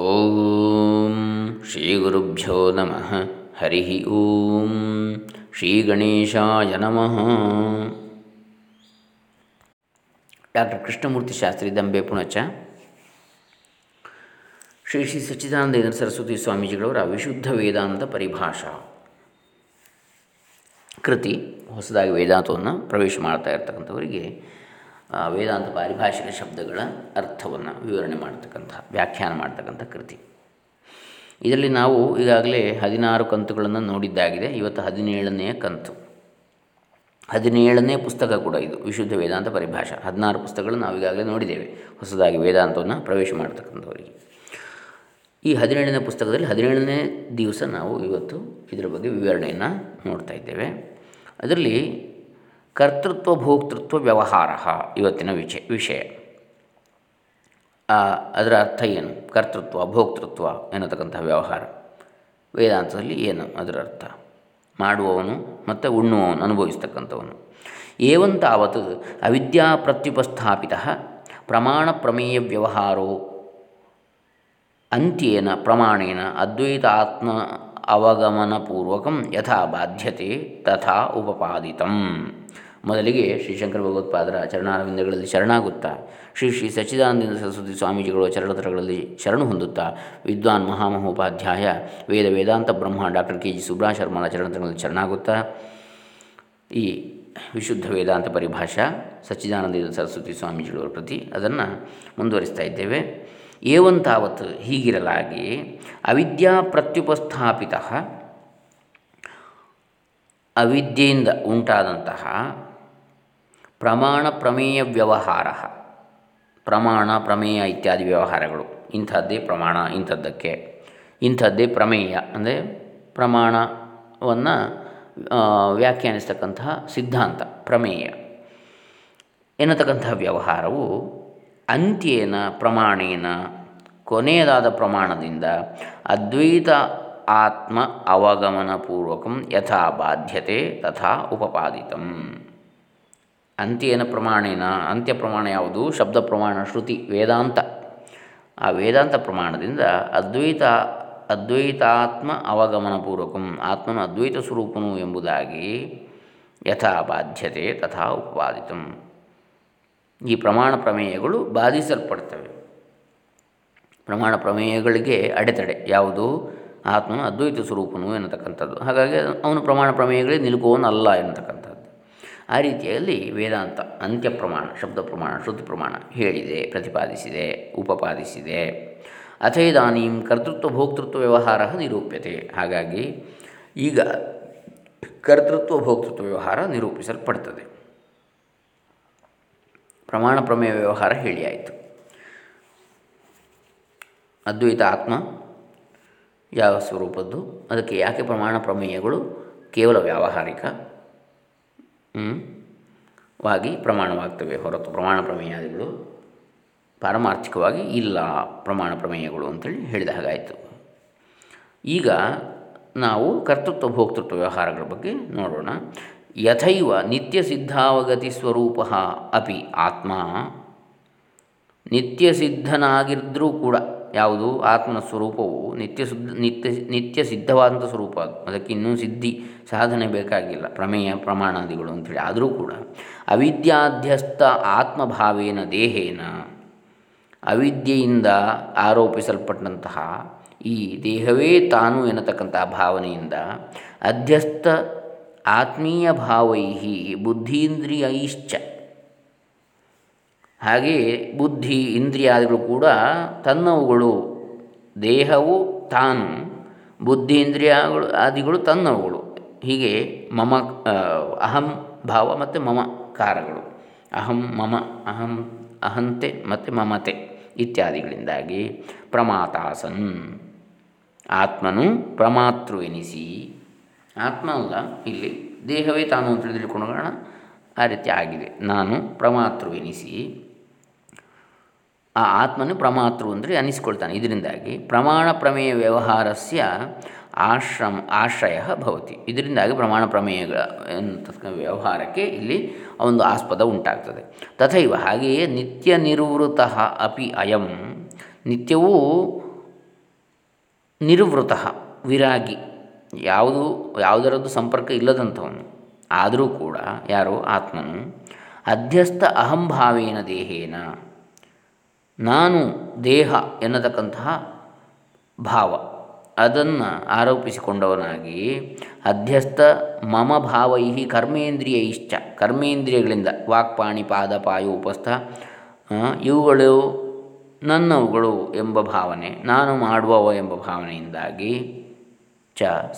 ಓಂ ಶ್ರೀ ಗುರುಭ್ಯೋ ನಮಃ. ಹರಿ ಓಂ ಶ್ರೀ ಗಣೇಶಾಯ ನಮಃ. ಡಾಕ್ಟರ್ ಕೃಷ್ಣಮೂರ್ತಿ ಶಾಸ್ತ್ರಿ ದಂಬೆ ಪುಣಚ. ಶ್ರೀ ಶ್ರೀ ಸಚ್ಚಿದಾನಂದ ಸರಸ್ವತಿ ಸ್ವಾಮೀಜಿಗಳವರ ವಿಶುದ್ಧ ವೇದಾಂತ ಪರಿಭಾಷಾ. ಕೃತಿ ಹೊಸದಾಗಿ ವೇದಾಂತವನ್ನು ಪ್ರವೇಶ ಮಾಡ್ತಾ ಇರ್ತಕ್ಕಂಥವರಿಗೆ ವೇದಾಂತ ಪಾರಿಭಾಷಿಕ ಶಬ್ದಗಳ ಅರ್ಥವನ್ನು ವಿವರಣೆ ಮಾಡ್ತಕ್ಕಂಥ, ವ್ಯಾಖ್ಯಾನ ಮಾಡ್ತಕ್ಕಂಥ ಕೃತಿ. ಇದರಲ್ಲಿ ನಾವು ಈಗಾಗಲೇ ಹದಿನಾರು ಕಂತುಗಳನ್ನು ನೋಡಿದ್ದಾಗಿದೆ. ಇವತ್ತು ಹದಿನೇಳನೆಯ ಕಂತು. ಹದಿನೇಳನೇ ಪುಸ್ತಕ ಕೂಡ ಇದು, ವಿಶುದ್ಧ ವೇದಾಂತ ಪರಿಭಾಷೆ. ಹದಿನಾರು ಪುಸ್ತಕಗಳನ್ನು ನಾವು ಈಗಾಗಲೇ ನೋಡಿದ್ದೇವೆ. ಹೊಸದಾಗಿ ವೇದಾಂತವನ್ನು ಪ್ರವೇಶ ಮಾಡ್ತಕ್ಕಂಥವರಿಗೆ. ಈ ಹದಿನೇಳನೇ ಪುಸ್ತಕದಲ್ಲಿ ಹದಿನೇಳನೇ ದಿವಸ ನಾವು ಇವತ್ತು ಇದರ ಬಗ್ಗೆ ವಿವರಣೆಯನ್ನು ನೋಡ್ತಾ ಇದ್ದೇವೆ. ಅದರಲ್ಲಿ ಕರ್ತೃತ್ವ, ಭೋಕ್ತೃತ್ವ, ವ್ಯವಹಾರ ಇವತ್ತಿನ ವಿಷಯ. ವಿಷಯ ಅದರ ಅರ್ಥ ಏನು? ಕರ್ತೃತ್ವ, ಭೋಕ್ತೃತ್ವ ಎನ್ನತಕ್ಕಂಥ ವ್ಯವಹಾರ. ವೇದಾಂತದಲ್ಲಿ ಏನು ಅದರ ಅರ್ಥ? ಮಾಡುವವನು ಮತ್ತು ಉಣ್ಣುವವನು, ಅನುಭವಿಸ್ತಕ್ಕಂಥವನು. ಏವಂತಾವತ್ ಅವಿದ್ಯಾ ಪ್ರತ್ಯುಪಸ್ಥಾಪಿತ ಪ್ರಮಾಣ ಪ್ರಮೇಯ ವ್ಯವಹಾರೋ, ಅಂತ್ಯೇನ ಪ್ರಮಾಣೇನ ಅದ್ವೈತ ಆತ್ಮ ಅವಗಮನಪೂರ್ವಕಂ ಯಥಾ ಬಾಧ್ಯತೆ ತಥಾ ಉಪಪಾದಿತಂ. ಮೊದಲಿಗೆ ಶ್ರೀಶಂಕರ ಭಗವತ್ಪಾದರ ಚರಣಾರವಿಂದಗಳಲ್ಲಿ ಶರಣಾಗುತ್ತಾ. ಶ್ರೀ ಶ್ರೀ ಸಚ್ಚಿದಾನಂದ ಸರಸ್ವತಿ ಸ್ವಾಮೀಜಿಗಳು ಚರಣತರಗಳಲ್ಲಿ ಶರಣು ಹೊಂದುತ್ತಾ. ವಿದ್ವಾನ್ ಮಹಾಮಹೋಪಾಧ್ಯಾಯ, ವೇದ ವೇದಾಂತ ಬ್ರಹ್ಮ ಡಾಕ್ಟರ್ ಕೆ ಜಿ ಸುಬ್ರಾ ಶರ್ಮನ ಚರಣತರಗಳಲ್ಲಿ ಶರಣಾಗುತ್ತಾ. ಈ ವಿಶುದ್ಧ ವೇದಾಂತ ಪರಿಭಾಷಾ ಸಚ್ಚಿದಾನಂದ ಸರಸ್ವತಿ ಸ್ವಾಮೀಜಿಗಳವರ ಪ್ರತಿ ಅದನ್ನು ಮುಂದುವರಿಸ್ತಾ ಇದ್ದೇವೆ. ಏವಂತಾವತ್ ಹೀಗಿರಲಾಗಿ ಅವಿದ್ಯಾ ಪ್ರತ್ಯುಪಸ್ಥಾಪಿತ ಅವಿದ್ಯೆಯಿಂದ ಉಂಟಾದಂತಹ ಪ್ರಮಾಣ ಪ್ರಮೇಯ ವ್ಯವಹಾರ, ಪ್ರಮಾಣ ಪ್ರಮೇಯ ಇತ್ಯಾದಿ ವ್ಯವಹಾರಗಳು, ಇಂಥದ್ದೇ ಪ್ರಮಾಣ ಇಂಥದ್ದಕ್ಕೆ, ಇಂಥದ್ದೇ ಪ್ರಮೇಯ, ಅಂದರೆ ಪ್ರಮಾಣವನ್ನು ವ್ಯಾಖ್ಯಾನಿಸ್ತಕ್ಕಂತಹ ಸಿದ್ಧಾಂತ, ಪ್ರಮೇಯ ಎನ್ನತಕ್ಕಂತಹ ವ್ಯವಹಾರವು ಅಂತ್ಯೇನ ಪ್ರಮಾಣೇನ, ಕೊನೆಯದಾದ ಪ್ರಮಾಣದಿಂದ ಅದ್ವೈತ ಆತ್ಮ ಅವಗಮನಪೂರ್ವಕಂ ಯಥಾ ಬಾಧ್ಯತೆ ತಥಾ ಉಪಪಾದಿತಂ. ಅಂತ್ಯೇನ ಪ್ರಮಾಣೇನ, ಅಂತ್ಯ ಪ್ರಮಾಣ ಯಾವುದು? ಶಬ್ದ ಪ್ರಮಾಣ, ಶ್ರುತಿ, ವೇದಾಂತ. ಆ ವೇದಾಂತ ಪ್ರಮಾಣದಿಂದ ಅದ್ವೈತ, ಅದ್ವೈತಾತ್ಮ ಅವಗಮನಪೂರ್ವಕಂ, ಆತ್ಮನು ಅದ್ವೈತ ಸ್ವರೂಪನು ಎಂಬುದಾಗಿ ಯಥಾ ಬಾಧ್ಯತೆ ತಥಾ ಉಪಪಾದಿತಂ. ಈ ಪ್ರಮಾಣ ಪ್ರಮೇಯಗಳು ಬಾಧಿಸಲ್ಪಡ್ತವೆ. ಪ್ರಮಾಣ ಪ್ರಮೇಯಗಳಿಗೆ ಅಡೆತಡೆ. ಯಾವುದು? ಆತ್ಮನು ಅದ್ವೈತ ಸ್ವರೂಪನು ಎನ್ನತಕ್ಕಂಥದ್ದು. ಹಾಗಾಗಿ ಅವನು ಪ್ರಮಾಣ ಪ್ರಮೇಯಗಳೇ ನಿಲುಕುವನಲ್ಲ ಎನ್ನತಕ್ಕಂಥದ್ದು. ಆ ರೀತಿಯಲ್ಲಿ ವೇದಾಂತ ಅಂತ್ಯ ಪ್ರಮಾಣ, ಶಬ್ದ ಪ್ರಮಾಣ, ಶ್ರುತಿ ಪ್ರಮಾಣ ಹೇಳಿದೆ, ಪ್ರತಿಪಾದಿಸಿದೆ, ಉಪಪಾದಿಸಿದೆ. ಅಥೈದಾನೀಂ ಕರ್ತೃತ್ವ ಭೋಕ್ತೃತ್ವ ವ್ಯವಹಾರ ನಿರೂಪ್ಯತೆ. ಹಾಗಾಗಿ ಈಗ ಕರ್ತೃತ್ವ ಭೋಕ್ತೃತ್ವ ವ್ಯವಹಾರ ನಿರೂಪಿಸಲ್ಪಡ್ತದೆ. ಪ್ರಮಾಣ ಪ್ರಮೇಯ ವ್ಯವಹಾರ ಹೇಳಿ ಆಯಿತು ಅದ್ವೈತ ಆತ್ಮ ಯಾವ ಸ್ವರೂಪದ್ದು, ಅದಕ್ಕೆ ಯಾಕೆ ಪ್ರಮಾಣ ಪ್ರಮೇಯಗಳು ಕೇವಲ ವ್ಯಾವಹಾರಿಕ? ವಾಗಿ ಪ್ರಮಾಣವಾಗ್ತವೆ ಹೊರತು ಪ್ರಮಾಣ ಪ್ರಮೇಯಾದಿಗಳು ಪಾರಮಾರ್ಥಿಕವಾಗಿ ಇಲ್ಲ ಪ್ರಮಾಣ ಪ್ರಮೇಯಗಳು ಅಂತೇಳಿ ಹೇಳಿದ ಹಾಗಾಯಿತು. ಈಗ ನಾವು ಕರ್ತೃತ್ವ ಭೋಕ್ತೃತ್ವ ವ್ಯವಹಾರಗಳ ಬಗ್ಗೆ ನೋಡೋಣ. ಯಥೈವ ನಿತ್ಯ ಸಿದ್ಧಾವಗತಿ ಸ್ವರೂಪ ಅಪಿ ಆತ್ಮ. ನಿತ್ಯ ಸಿದ್ಧನಾಗಿದ್ದರೂ ಕೂಡ ಯಾವುದು? ಆತ್ಮನ ಸ್ವರೂಪವು ನಿತ್ಯ ಶುದ್ಧ ನಿತ್ಯ ನಿತ್ಯ ಸಿದ್ಧವಾದಂಥ ಸ್ವರೂಪ ಅದು. ಅದಕ್ಕೆ ಇನ್ನೂ ಸಿದ್ಧಿ, ಸಾಧನೆ ಬೇಕಾಗಿಲ್ಲ. ಪ್ರಮೇಯ, ಪ್ರಮಾಣಾದಿಗಳು ಅಂಥೇಳಿ. ಆದರೂ ಕೂಡ ಅವಿದ್ಯಾಧ್ಯಸ್ಥ ಆತ್ಮಭಾವೇನ ದೇಹೇನ. ಅವಿದ್ಯೆಯಿಂದ ಆರೋಪಿಸಲ್ಪಟ್ಟಂತಹ ಈ ದೇಹವೇ ತಾನು ಎನ್ನತಕ್ಕಂತಹ ಭಾವನೆಯಿಂದ ಅಧ್ಯಸ್ಥ ಆತ್ಮೀಯ ಭಾವೈ ಬುದ್ಧೀಂದ್ರಿಯೈಶ್ಚ. ಹಾಗೆಯೇ ಬುದ್ಧಿ ಇಂದ್ರಿಯಾದಿಗಳು ಕೂಡ ತನ್ನವುಗಳು, ದೇಹವು ತಾನು ಬುದ್ಧಿ ಇಂದ್ರಿಯಗಳು ಆದಿಗಳು ತನ್ನವುಗಳು. ಹೀಗೆ ಮಮ ಅಹಂ ಭಾವ ಮತ್ತು ಮಮಕಾರಗಳು. ಅಹಂ ಮಮ, ಅಹಂ ಅಹಂತೆ ಮತ್ತು ಮಮತೆ ಇತ್ಯಾದಿಗಳಿಂದಾಗಿ ಪ್ರಮಾತಾಸನ್. ಆತ್ಮನು ಪ್ರಮಾತೃ ಎನಿಸಿ ಆತ್ಮ ಅಲ್ಲ, ಇಲ್ಲಿ ದೇಹವೇ ತಾನು ಅಂತ ಕಾರಣ ಆ ರೀತಿ ಆಗಿದೆ. ನಾನು ಪ್ರಮಾತೃವೆನಿಸಿ ಆ ಆತ್ಮನು ಪ್ರಮಾತೃ ಅಂದರೆ ಅನಿಸಿಕೊಳ್ತಾನೆ. ಇದರಿಂದಾಗಿ ಪ್ರಮಾಣ ಪ್ರಮೇಯ ವ್ಯವಹಾರಸ್ಯ ಆಶ್ರಮ, ಆಶ್ರಯ ಭವತಿ. ಇದರಿಂದಾಗಿ ಪ್ರಮಾಣ ಪ್ರಮೇಯಗಳ ವ್ಯವಹಾರಕ್ಕೆ ಇಲ್ಲಿ ಒಂದು ಆಸ್ಪದ ಉಂಟಾಗ್ತದೆ. ತಥೈವ ಹಾಗೆಯೇ ನಿತ್ಯ ನಿವೃತ್ತ ಅಪಿ ಅಯಂ. ನಿತ್ಯವೂ ನಿರ್ವೃತ, ವಿರಾಗಿ. ಯಾವುದು, ಯಾವುದರದ್ದು ಸಂಪರ್ಕ ಇಲ್ಲದಂಥವನು, ಆದರೂ ಕೂಡ ಯಾರು ಆತ್ಮನು, ಅಧ್ಯಸ್ಥ ಅಹಂಭಾವೇನ ದೇಹೇನ, ನಾನು ದೇಹ ಎನ್ನತಕ್ಕಂತಹ ಭಾವ, ಅದನ್ನು ಆರೋಪಿಸಿಕೊಂಡವನಾಗಿ ಅಧ್ಯಸ್ಥ ಮಮ ಭಾವೈ ಕರ್ಮೇಂದ್ರಿಯ ಇಷ್ಟ ಕರ್ಮೇಂದ್ರಿಯಗಳಿಂದ ವಾಕ್ಪಾಣಿ, ಪಾದ, ಪಾಯು, ಉಪಸ್ಥ ಇವುಗಳು ನನ್ನವುಗಳು ಎಂಬ ಭಾವನೆ, ನಾನು ಮಾಡುವವ ಎಂಬ ಭಾವನೆಯಿಂದಾಗಿ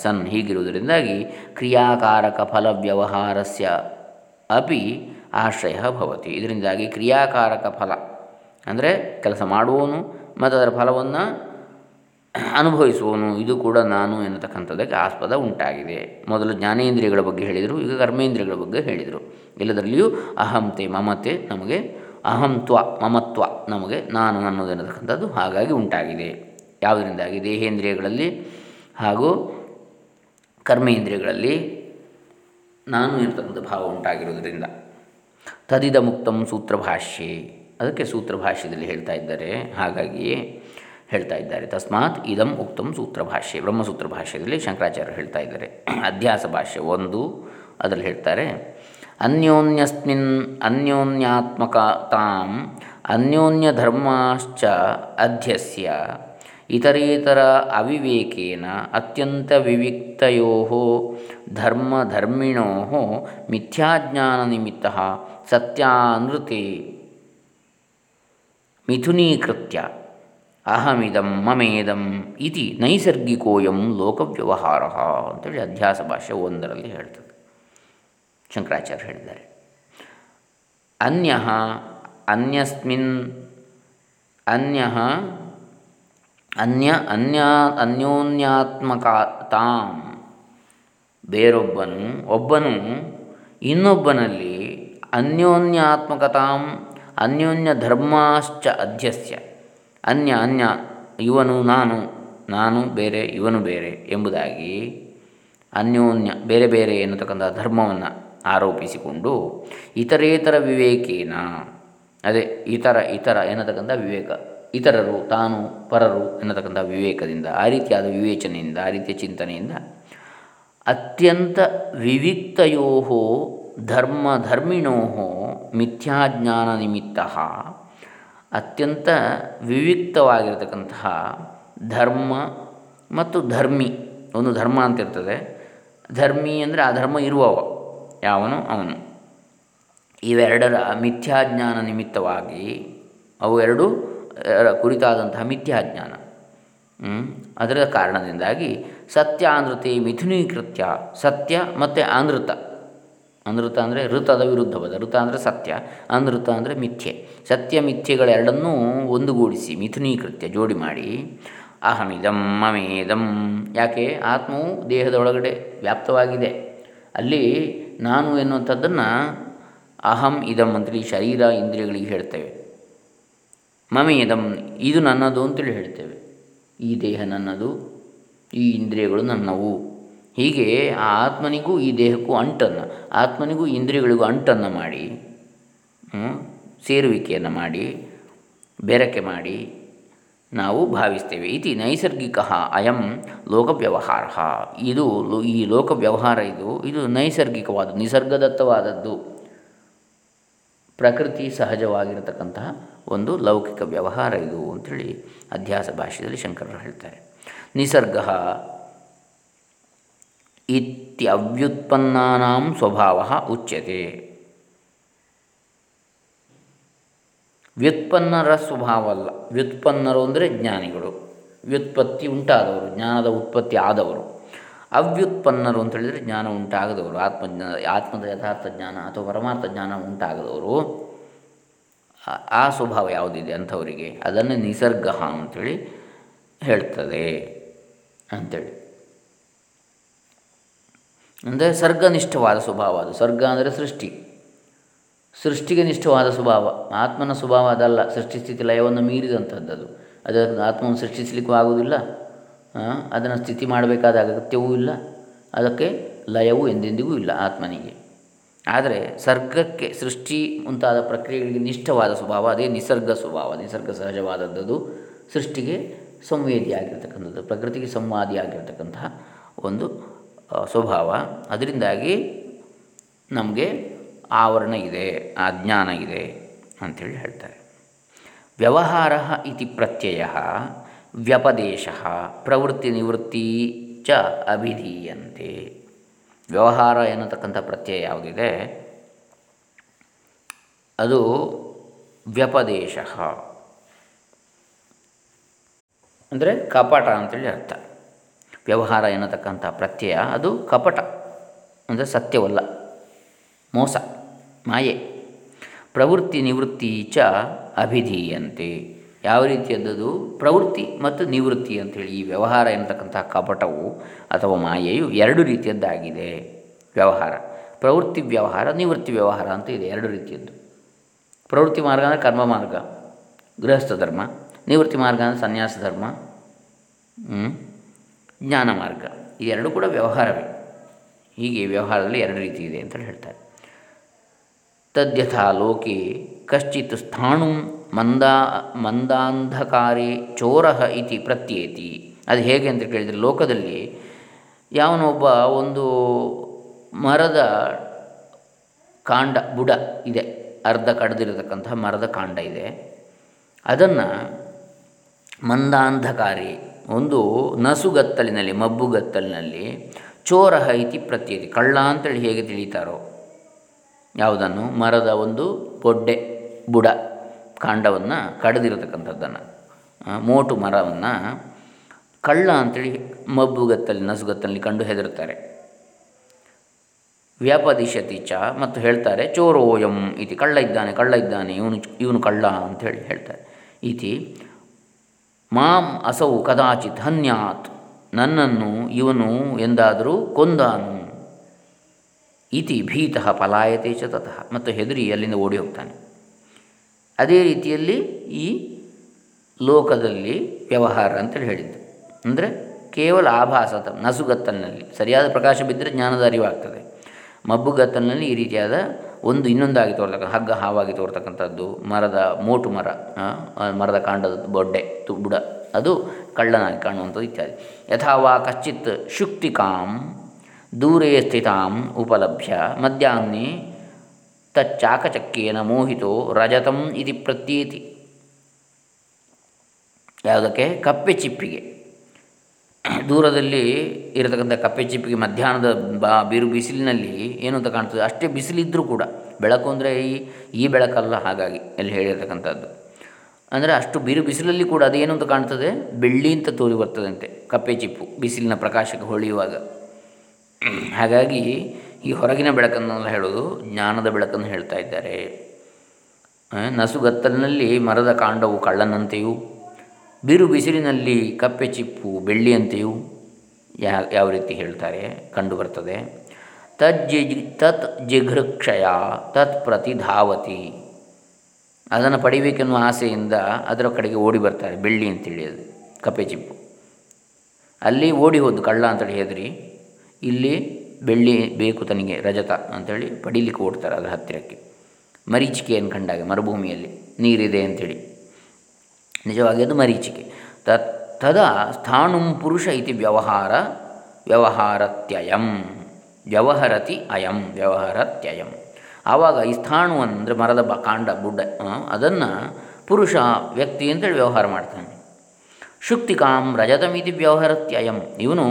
ಸನ್ ಹೀಗಿರುವುದರಿಂದಾಗಿ ಕ್ರಿಯಾಕಾರಕ ಫಲ ವ್ಯವಹಾರಸ್ಯ ಅಪಿ ಆಶ್ರಯ ಭವತಿ. ಇದರಿಂದಾಗಿ ಕ್ರಿಯಾಕಾರಕ ಫಲ, ಅಂದರೆ ಕೆಲಸ ಮಾಡುವವನು ಮತ್ತು ಅದರ ಫಲವನ್ನು ಅನುಭವಿಸುವನು ಇದು ಕೂಡ ನಾನು ಎನ್ನತಕ್ಕಂಥದ್ದಕ್ಕೆ ಆಸ್ಪದ ಉಂಟಾಗಿದೆ. ಮೊದಲು ಜ್ಞಾನೇಂದ್ರಿಯಗಳ ಬಗ್ಗೆ ಹೇಳಿದರು, ಈಗ ಕರ್ಮೇಂದ್ರಿಯಗಳ ಬಗ್ಗೆ ಹೇಳಿದರು. ಎಲ್ಲದರಲ್ಲಿಯೂ ಅಹಂತೆ ಮಮತೆ ನಮಗೆ ಅಹಂತ್ವ ಮಮತ್ವ ನಮಗೆ, ನಾನು ಅನ್ನೋದು ಎನ್ನತಕ್ಕಂಥದ್ದು ಹಾಗಾಗಿ ಉಂಟಾಗಿದೆ. ಯಾವುದರಿಂದಾಗಿ? ದೇಹೇಂದ್ರಿಯಗಳಲ್ಲಿ ಹಾಗೂ ಕರ್ಮೇಂದ್ರಿಯಗಳಲ್ಲಿ ನಾನು ಇರತಕ್ಕಂಥ ಭಾವ ಉಂಟಾಗಿರುವುದರಿಂದ. ತದಿದ ಮುಕ್ತಂ ಸೂತ್ರಭಾಷ್ಯೆ. ಅದಕ್ಕೆ ಸೂತ್ರಭಾಷ್ಯದಲ್ಲಿ ಹೇಳ್ತಾ ಇದ್ದಾರೆ. ಹಾಗಾಗಿಯೇ ಹೇಳ್ತಾ ಇದ್ದಾರೆ. ತಸ್ಮಾತ್ ಇದಂ ಉಕ್ತಂ ಸೂತ್ರಭಾಷ್ಯೆ. ಬ್ರಹ್ಮಸೂತ್ರ ಭಾಷ್ಯದಲ್ಲಿ ಶಂಕರಾಚಾರ್ಯರು ಹೇಳ್ತಾ ಇದ್ದಾರೆ. ಅಧ್ಯಾಸ ಭಾಷ್ಯ ಒಂದು ಅದರಲ್ಲಿ ಹೇಳ್ತಾರೆ, ಅನ್ಯೋನ್ಯಸ್ಮಿನ್ ಅನ್ಯೋನ್ಯಾತ್ಮಕತಾಂ ಅನ್ಯೋನ್ಯಧರ್ಮಾಶ್ಚ ಅಧ್ಯಸ್ಯ ಇತರೇತರ ಅವಿವೇಕೇನ ಅತ್ಯಂತ ವಿವಿಕ್ತಯೋ ಧರ್ಮಧರ್ಮಿಣೋ ಮಿಥ್ಯಾಜ್ಞಾನನಿಮಿತ್ತ ಸತ್ಯಾನೃತೆ ಮಿಥುನೀಕೃತ್ಯ ಅಹಮಿದಂ ಮಮೇದಂ ಇತಿ ನೈಸರ್ಗಿಕೋಯಂ ಲೋಕವ್ಯವಹಾರ ಅಂತೇಳಿ ಅಧ್ಯಾಸ ಭಾಷೆ ಒಂದರಲ್ಲಿ ಹೇಳ್ತದೆ. ಶಂಕರಾಚಾರ್ಯ ಹೇಳಿದ್ದಾರೆ. ಅನ್ಯ ಅನ್ಯಸ್ಮಿನ್ ಅನ್ಯ ಅನ್ಯ ಅನ್ಯ ಅನ್ಯೋನ್ಯಾತ್ಮಕತಾಂ ಬೇರೊಬ್ಬನು, ಒಬ್ಬನು, ಇನ್ನೊಬ್ಬನಲ್ಲಿ ಅನ್ಯೋನ್ಯಾತ್ಮಕತಾಂ ಅನ್ಯೋನ್ಯ ಧರ್ಮಾಶ್ಚ ಅಧ್ಯಸ್ಯ. ಅನ್ಯ ಅನ್ಯ, ಇವನು ನಾನು ನಾನು ಬೇರೆ, ಇವನು ಬೇರೆ ಎಂಬುದಾಗಿ ಅನ್ಯೋನ್ಯ, ಬೇರೆ ಬೇರೆ ಎನ್ನತಕ್ಕಂಥ ಧರ್ಮವನ್ನು ಆರೋಪಿಸಿಕೊಂಡು ಇತರೇತರ ವಿವೇಕೇನ, ಅದೇ ಇತರ ಇತರ ಎನ್ನತಕ್ಕಂಥ ವಿವೇಕ. ಇತರರು, ತಾನು ಪರರು ಎನ್ನತಕ್ಕಂಥ ವಿವೇಕದಿಂದ, ಆ ರೀತಿಯಾದ ವಿವೇಚನೆಯಿಂದ, ಆ ರೀತಿಯ ಚಿಂತನೆಯಿಂದ ಅತ್ಯಂತ ವಿವಿಕ್ತಯೋಹೋ ಧರ್ಮ ಧರ್ಮಿಣೋಹೋ ಮಿಥ್ಯಾಜ್ಞಾನ ನಿಮಿತ್ತ ಅತ್ಯಂತ ವಿವಿಕ್ತವಾಗಿರತಕ್ಕಂತಹ ಧರ್ಮ ಮತ್ತು ಧರ್ಮಿ, ಒಂದು ಧರ್ಮ ಅಂತ ಇರ್ತದೆ. ಧರ್ಮಿ ಅಂದರೆ ಆ ಧರ್ಮ ಇರುವವ, ಯಾವನು? ಅವನು. ಇವೆರಡರ ಮಿಥ್ಯಾಜ್ಞಾನ ನಿಮಿತ್ತವಾಗಿ ಅವು ಎರಡು ಕುರಿತಾದಂತಹ ಮಿಥ್ಯಾಜ್ಞಾನ. ಅದರ ಕಾರಣದಿಂದಾಗಿ ಸತ್ಯ ಆಂಧ್ರತೆ ಮಿಥುನೀಕೃತ್ಯ, ಸತ್ಯ ಮತ್ತು ಆಂಧ್ರತ ಅನೃತ ಅಂದರೆ ಋತದ ವಿರುದ್ಧವಾದ, ಋತ ಅಂದರೆ ಸತ್ಯ, ಅನೃತ ಅಂದರೆ ಮಿಥ್ಯೆ. ಸತ್ಯ, ಮಿಥ್ಯೆಗಳೆರಡನ್ನೂ ಒಂದುಗೂಡಿಸಿ, ಮಿಥುನೀಕೃತ್ಯ ಜೋಡಿ ಮಾಡಿ, ಅಹಮಿದಂ ಮಮೇದಂ. ಯಾಕೆ? ಆತ್ಮವು ದೇಹದ ಒಳಗಡೆ ವ್ಯಾಪ್ತವಾಗಿದೆ. ಅಲ್ಲಿ ನಾನು ಎನ್ನುವಂಥದ್ದನ್ನು ಅಹಂ, ಇದಂ ಅಂತೇಳಿ ಶರೀರ, ಇಂದ್ರಿಯಗಳಿಗೆ ಹೇಳ್ತೇವೆ. ಮಮೇದಂ ಇದು ನನ್ನದು ಅಂತೇಳಿ ಹೇಳ್ತೇವೆ. ಈ ದೇಹ ನನ್ನದು, ಈ ಇಂದ್ರಿಯಗಳು ನನ್ನವು. ಹೀಗೆ ಆ ಆತ್ಮನಿಗೂ ಈ ದೇಹಕ್ಕೂ ಅಂಟನ್ನು, ಆತ್ಮನಿಗೂ ಇಂದ್ರಿಯಗಳಿಗೂ ಅಂಟನ್ನು ಮಾಡಿ ಸೇರುವಿಕೆಯನ್ನು ಮಾಡಿ, ಬೆರಕೆ ಮಾಡಿ ನಾವು ಭಾವಿಸ್ತೇವೆ. ಇತಿ ನೈಸರ್ಗಿಕ ಅಯಂ ಲೋಕ ವ್ಯವಹಾರ ಇದು ಈ ಲೋಕ ವ್ಯವಹಾರ ಇದು ಇದು ನೈಸರ್ಗಿಕವಾದ, ನಿಸರ್ಗದತ್ತವಾದದ್ದು. ಪ್ರಕೃತಿ ಸಹಜವಾಗಿರತಕ್ಕಂತಹ ಒಂದು ಲೌಕಿಕ ವ್ಯವಹಾರ ಇದು ಅಂಥೇಳಿ ಅಧ್ಯಾಸ ಭಾಷೆಯಲ್ಲಿ ಶಂಕರರು ಹೇಳ್ತಾರೆ. ನಿಸರ್ಗ ಇತ್ಯವ್ಯುತ್ಪನ್ನಾಂ ಸ್ವಭಾವ ಉಚ್ಯತೆ. ವ್ಯುತ್ಪನ್ನರ ಸ್ವಭಾವ ಅಲ್ಲ. ವ್ಯುತ್ಪನ್ನರು ಅಂದರೆ ಜ್ಞಾನಿಗಳು. ವ್ಯುತ್ಪತ್ತಿ ಉಂಟಾದವರು, ಜ್ಞಾನದ ಉತ್ಪತ್ತಿ ಆದವರು. ಅವ್ಯುತ್ಪನ್ನರು ಅಂತ ಹೇಳಿದರೆ ಜ್ಞಾನ ಉಂಟಾಗದವರು. ಆತ್ಮಜ್ಞಾನ, ಆತ್ಮದ ಯಥಾರ್ಥ ಜ್ಞಾನ ಅಥವಾ ಪರಮಾರ್ಥ ಜ್ಞಾನ ಉಂಟಾಗದವರು. ಆ ಸ್ವಭಾವ ಯಾವುದಿದೆ ಅಂಥವರಿಗೆ? ಅದನ್ನು ನಿಸರ್ಗ ಅಂಥೇಳಿ ಹೇಳ್ತದೆ ಅಂಥೇಳಿ ಅಂದರೆ ಸರ್ಗನಿಷ್ಠವಾದ ಸ್ವಭಾವ ಅದು. ಸರ್ಗ ಅಂದರೆ ಸೃಷ್ಟಿ. ಸೃಷ್ಟಿಗೆ ನಿಷ್ಠವಾದ ಸ್ವಭಾವ. ಆತ್ಮನ ಸ್ವಭಾವ ಅದಲ್ಲ. ಸೃಷ್ಟಿ ಸ್ಥಿತಿ ಲಯವನ್ನು ಮೀರಿದಂಥದ್ದು ಅದು. ಅದನ್ನು ಆತ್ಮವನ್ನು ಸೃಷ್ಟಿಸಲಿಕ್ಕೂ ಆಗುವುದಿಲ್ಲ. ಅದನ್ನು ಸ್ಥಿತಿ ಮಾಡಬೇಕಾದ ಅಗತ್ಯವೂ ಇಲ್ಲ. ಅದಕ್ಕೆ ಲಯವೂ ಎಂದೆಂದಿಗೂ ಇಲ್ಲ ಆತ್ಮನಿಗೆ. ಆದರೆ ಸರ್ಗಕ್ಕೆ ಸೃಷ್ಟಿ ಮುಂತಾದ ಪ್ರಕ್ರಿಯೆಗಳಿಗೆ ನಿಷ್ಠವಾದ ಸ್ವಭಾವ, ಅದೇ ನಿಸರ್ಗ ಸ್ವಭಾವ, ನಿಸರ್ಗ ಸಹಜವಾದದ್ದು ಸೃಷ್ಟಿಗೆ ಸಂವೇದಿಯಾಗಿರ್ತಕ್ಕಂಥದ್ದು, ಪ್ರಕೃತಿಗೆ ಸಂವಾದಿಯಾಗಿರ್ತಕ್ಕಂತಹ ಒಂದು ಸ್ವಭಾವ. ಅದರಿಂದಾಗಿ ನಮಗೆ ಆವರಣ ಇದೆ, ಆ ಜ್ಞಾನ ಇದೆ ಅಂಥೇಳಿ ಹೇಳ್ತಾರೆ. ವ್ಯವಹಾರ ಇತಿ ಪ್ರತ್ಯಯ. ವ್ಯಪದೇಶ ಪ್ರವೃತ್ತಿ ನಿವೃತ್ತಿ ಚ ಅಭಿಧೀಯಂತೆ. ವ್ಯವಹಾರ ಎನ್ನತಕ್ಕಂಥ ಪ್ರತ್ಯಯ ಯಾವುದಿದೆ? ಅದು ವ್ಯಪದೇಶ. ಅಂದರೆ ಕಪಟ ಅಂತೇಳಿ ಅರ್ಥ. ವ್ಯವಹಾರ ಎನ್ನತಕ್ಕಂಥ ಪ್ರತ್ಯಯ ಅದು ಕಪಟ. ಅಂದರೆ ಸತ್ಯವಲ್ಲ. ಮೋಸ. ಮಾಯೆ. ಪ್ರವೃತ್ತಿ ನಿವೃತ್ತಿ ಚ ಅಭಿಧೀಯಂತೆ. ಯಾವ ರೀತಿಯದ್ದು ಪ್ರವೃತ್ತಿ ಮತ್ತು ನಿವೃತ್ತಿ ಅಂಥೇಳಿ ಈ ವ್ಯವಹಾರ ಎಂತಕ್ಕಂತಹ ಕಪಟವು ಅಥವಾ ಮಾಯೆಯು ಎರಡು ರೀತಿಯದ್ದಾಗಿದೆ. ವ್ಯವಹಾರ. ಪ್ರವೃತ್ತಿ ವ್ಯವಹಾರ, ನಿವೃತ್ತಿ ವ್ಯವಹಾರ ಅಂತ ಇದೆ ಎರಡು ರೀತಿಯದ್ದು. ಪ್ರವೃತ್ತಿ ಮಾರ್ಗ ಅಂದರೆ ಕರ್ಮ ಮಾರ್ಗ. ಗೃಹಸ್ಥ ಧರ್ಮ, ನಿವೃತ್ತಿ ಮಾರ್ಗ ಅಂದರೆ ಸನ್ಯಾಸ ಧರ್ಮ ಜ್ಞಾನ ಮಾರ್ಗ. ಈ ಎರಡು ಕೂಡ ವ್ಯವಹಾರವೇ. ಹೀಗೆ ವ್ಯವಹಾರದಲ್ಲಿ ಎರಡು ರೀತಿ ಇದೆ ಅಂತೇಳಿ ಹೇಳ್ತಾರೆ. ತದ್ಯಥಾ ಲೋಕೆ ಕಶ್ಚಿತ್ ಸ್ಥಾಣು ಮಂದಾ ಮಂದಾಂಧಕಾರಿ ಚೋರ ಇತಿ ಪ್ರತ್ಯೇತಿ ಅದು ಹೇಗೆ ಅಂತ ಕೇಳಿದರೆ ಲೋಕದಲ್ಲಿ ಯಾವನೊಬ್ಬ ಒಂದು ಮರದ ಕಾಂಡ, ಬುಡ ಇದೆ, ಅರ್ಧ ಕಡ್ದಿರತಕ್ಕಂತಹ ಮರದ ಕಾಂಡ ಇದೆ. ಅದನ್ನು ಮಂದಾಂಧಕಾರಿ, ಒಂದು ನಸುಗತ್ತಲಿನಲ್ಲಿ, ಮಬ್ಬುಗತ್ತಲಿನಲ್ಲಿ ಚೋರ ಇತಿ ಪ್ರತ್ಯೇತಿ. ಕಳ್ಳ ಅಂತೇಳಿ ಹೇಗೆ ತಿಳಿತಾರೋ, ಯಾವುದನ್ನು? ಮರದ ಒಂದು ಬೊಡ್ಡೆ. ಬುಡ ಕಾಂಡವನ್ನು ಕಡಿದಿರತಕ್ಕಂಥದ್ದನ್ನು ಮೋಟು ಮರವನ್ನು ಕಳ್ಳ ಅಂತೇಳಿ ಮಬ್ಬುಗತ್ತಲ್ಲಿ ನಸುಗತ್ತಲ್ಲಿ ಕಂಡು ಹೆದರುತ್ತಾರೆ. ವ್ಯಾಪದಿಶತಿ ಚ ಮತ್ತು ಹೇಳ್ತಾರೆ, ಚೋರೋಯಂ ಇತಿ, ಕಳ್ಳ ಇದ್ದಾನೆ ಕಳ್ಳ ಇದ್ದಾನೆ, ಇವನು ಇವನು ಕಳ್ಳ ಅಂಥೇಳಿ ಹೇಳ್ತಾರೆ. ಇತಿ, ಮಾಂ ಅಸೌ ಕದಾಚಿತ್ ಹನ್ಯಾತ್, ನನ್ನನ್ನು ಇವನು ಎಂದಾದರೂ ಕೊಂದಾನು. ಇತಿ ಭೀತಃ ಪಲಾಯತೆ ಚ ತತಃ, ಮತ್ತು ಹೆದರಿ ಅಲ್ಲಿಂದ ಓಡಿ ಹೋಗ್ತಾನೆ. ಅದೇ ರೀತಿಯಲ್ಲಿ ಈ ಲೋಕದಲ್ಲಿ ವ್ಯವಹಾರ ಅಂತೇಳಿ ಹೇಳಿದ್ದು. ಅಂದರೆ ಕೇವಲ ಆಭಾಸ ನಸುಗತ್ತಲಿನಲ್ಲಿ ಸರಿಯಾದ ಪ್ರಕಾಶ ಬಿದ್ದರೆ ಜ್ಞಾನದ ಅರಿವಾಗ್ತದೆ. ಮಬ್ಬುಗತ್ತಲಿನಲ್ಲಿ ಈ ರೀತಿಯಾದ ಒಂದು ಇನ್ನೊಂದಾಗಿ ತೋರ್ತಕ್ಕಂಥ ಹಗ್ಗ ಹಾವಾಗಿ ತೋರ್ತಕ್ಕಂಥದ್ದು, ಮರದ ಮೋಟು ಮರ ಮರದ ಕಾಂಡದ ಬೊಡ್ಡೆ ಬುಡ, ಅದು ಕಳ್ಳನಾಗಿ ಕಾಣುವಂಥದ್ದು ಇತ್ಯಾದಿ. ಯಥಾವಾ ಕಶ್ಚಿತ್ ಶುಕ್ತಿಕಾಂ, ದೂರೇ ಸ್ಥಿತಾಂ ಉಪಲಭ್ಯ, ಮಧ್ಯಾಹ್ನೆ ತಚ್ಚಾಕಚಕ್ಯೇನ ಮೋಹಿತೋ ರಜತಂ ಇತಿ ಪ್ರತೀತಿ. ಯಾವುದಕ್ಕೆ ಕಪ್ಪೆ ಚಿಪ್ಪಿಗೆ ದೂರದಲ್ಲಿ ಇರತಕ್ಕಂಥ ಕಪ್ಪೆ ಚಿಪ್ಪಿಗೆ ಮಧ್ಯಾಹ್ನದ ಬಾ ಬಿರು ಬಿಸಿಲಿನಲ್ಲಿ ಏನು ಅಂತ ಕಾಣ್ತದೆ? ಅಷ್ಟೇ ಬಿಸಿಲಿದ್ದರೂ ಕೂಡ. ಬೆಳಕು ಅಂದರೆ ಈ ಈ ಬೆಳಕಲ್ಲ ಹಾಗಾಗಿ ಅಲ್ಲಿ ಹೇಳಿರ್ತಕ್ಕಂಥದ್ದು. ಅಂದರೆ ಅಷ್ಟು ಬಿರು ಬಿಸಿಲಲ್ಲಿ ಕೂಡ ಅದೇನು ಅಂತ ಕಾಣ್ತದೆ? ಬೆಳ್ಳಿ ಅಂತ ತೋರಿ ಬರ್ತದಂತೆ ಕಪ್ಪೆ ಚಿಪ್ಪು ಬಿಸಿಲಿನ ಪ್ರಕಾಶಕ್ಕೆ ಹೊಳೆಯುವಾಗ. ಹಾಗಾಗಿ ಈ ಹೊರಗಿನ ಬೆಳಕನ್ನೆಲ್ಲ ಹೇಳೋದು ಜ್ಞಾನದ ಬೆಳಕನ್ನು ಹೇಳ್ತಾ ಇದ್ದಾರೆ. ನಸುಗತ್ತಲಿನಲ್ಲಿ ಮರದ ಕಾಂಡವು ಕಳ್ಳನಂತೆಯೂ, ಬಿರು ಬಿಸಿಲಿನಲ್ಲಿ ಕಪ್ಪೆ ಚಿಪ್ಪು ಬೆಳ್ಳಿಯಂತೆಯೂ ಯಾ, ಯಾವ ರೀತಿ ಹೇಳ್ತಾರೆ ಕಂಡುಬರ್ತದೆ ತಜ್ಜಿ ತತ್ ಜಿಘೃಕ್ಷಯ, ತತ್ ಪ್ರತಿಧಾವತಿ. ಅದನ್ನು ಪಡಿಬೇಕೆನ್ನುವ ಆಸೆಯಿಂದ ಅದರ ಕಡೆಗೆ ಓಡಿ ಬರ್ತಾರೆ, ಬೆಳ್ಳಿ ಅಂತೇಳಿ ಅದು, ಕಪ್ಪೆ ಚಿಪ್ಪು. ಅಲ್ಲಿ ಓಡಿ ಹೋದ್ದು ಕಳ್ಳ ಅಂತೇಳಿ ಹೇಳಿದ್ರಿ ಇಲ್ಲಿ ಬೆಳ್ಳಿ ಬೇಕು ತನಗೆ ರಜತ ಅಂಥೇಳಿ ಪಡೀಲಿಕ್ಕೆ ಓಡ್ತಾರೆ ಅದರ ಹತ್ತಿರಕ್ಕೆ. ಮರೀಚಿಕೆಯನ್ನು ಕಂಡಾಗ ಮರುಭೂಮಿಯಲ್ಲಿ ನೀರಿದೆ ಅಂಥೇಳಿ ನಿಜವಾಗಿ ಅದು ಮರೀಚಿಕೆ. ತ, ತದಾ ಸ್ಥಾಣುಂ ಪುರುಷ ಇತಿ ವ್ಯವಹಾರ ವ್ಯವಹಾರತ್ಯಯಂ. ವ್ಯವಹರತಿ ಅಯಂ, ವ್ಯವಹಾರತ್ಯಯಂ. ಆವಾಗ ಈ ಸ್ಥಾಣು ಅಂದರೆ ಮರದ ಬ, ಕಾಂಡ, ಬುಡ್ಡ ಅದನ್ನು ಪುರುಷ ವ್ಯಕ್ತಿ ಅಂತೇಳಿ ವ್ಯವಹಾರ ಮಾಡ್ತಾನೆ. ಶುಕ್ತಿಕಾಂ ರಜತಮಿತಿ ವ್ಯವಹಾರತ್ಯಯಂ. ಇವನು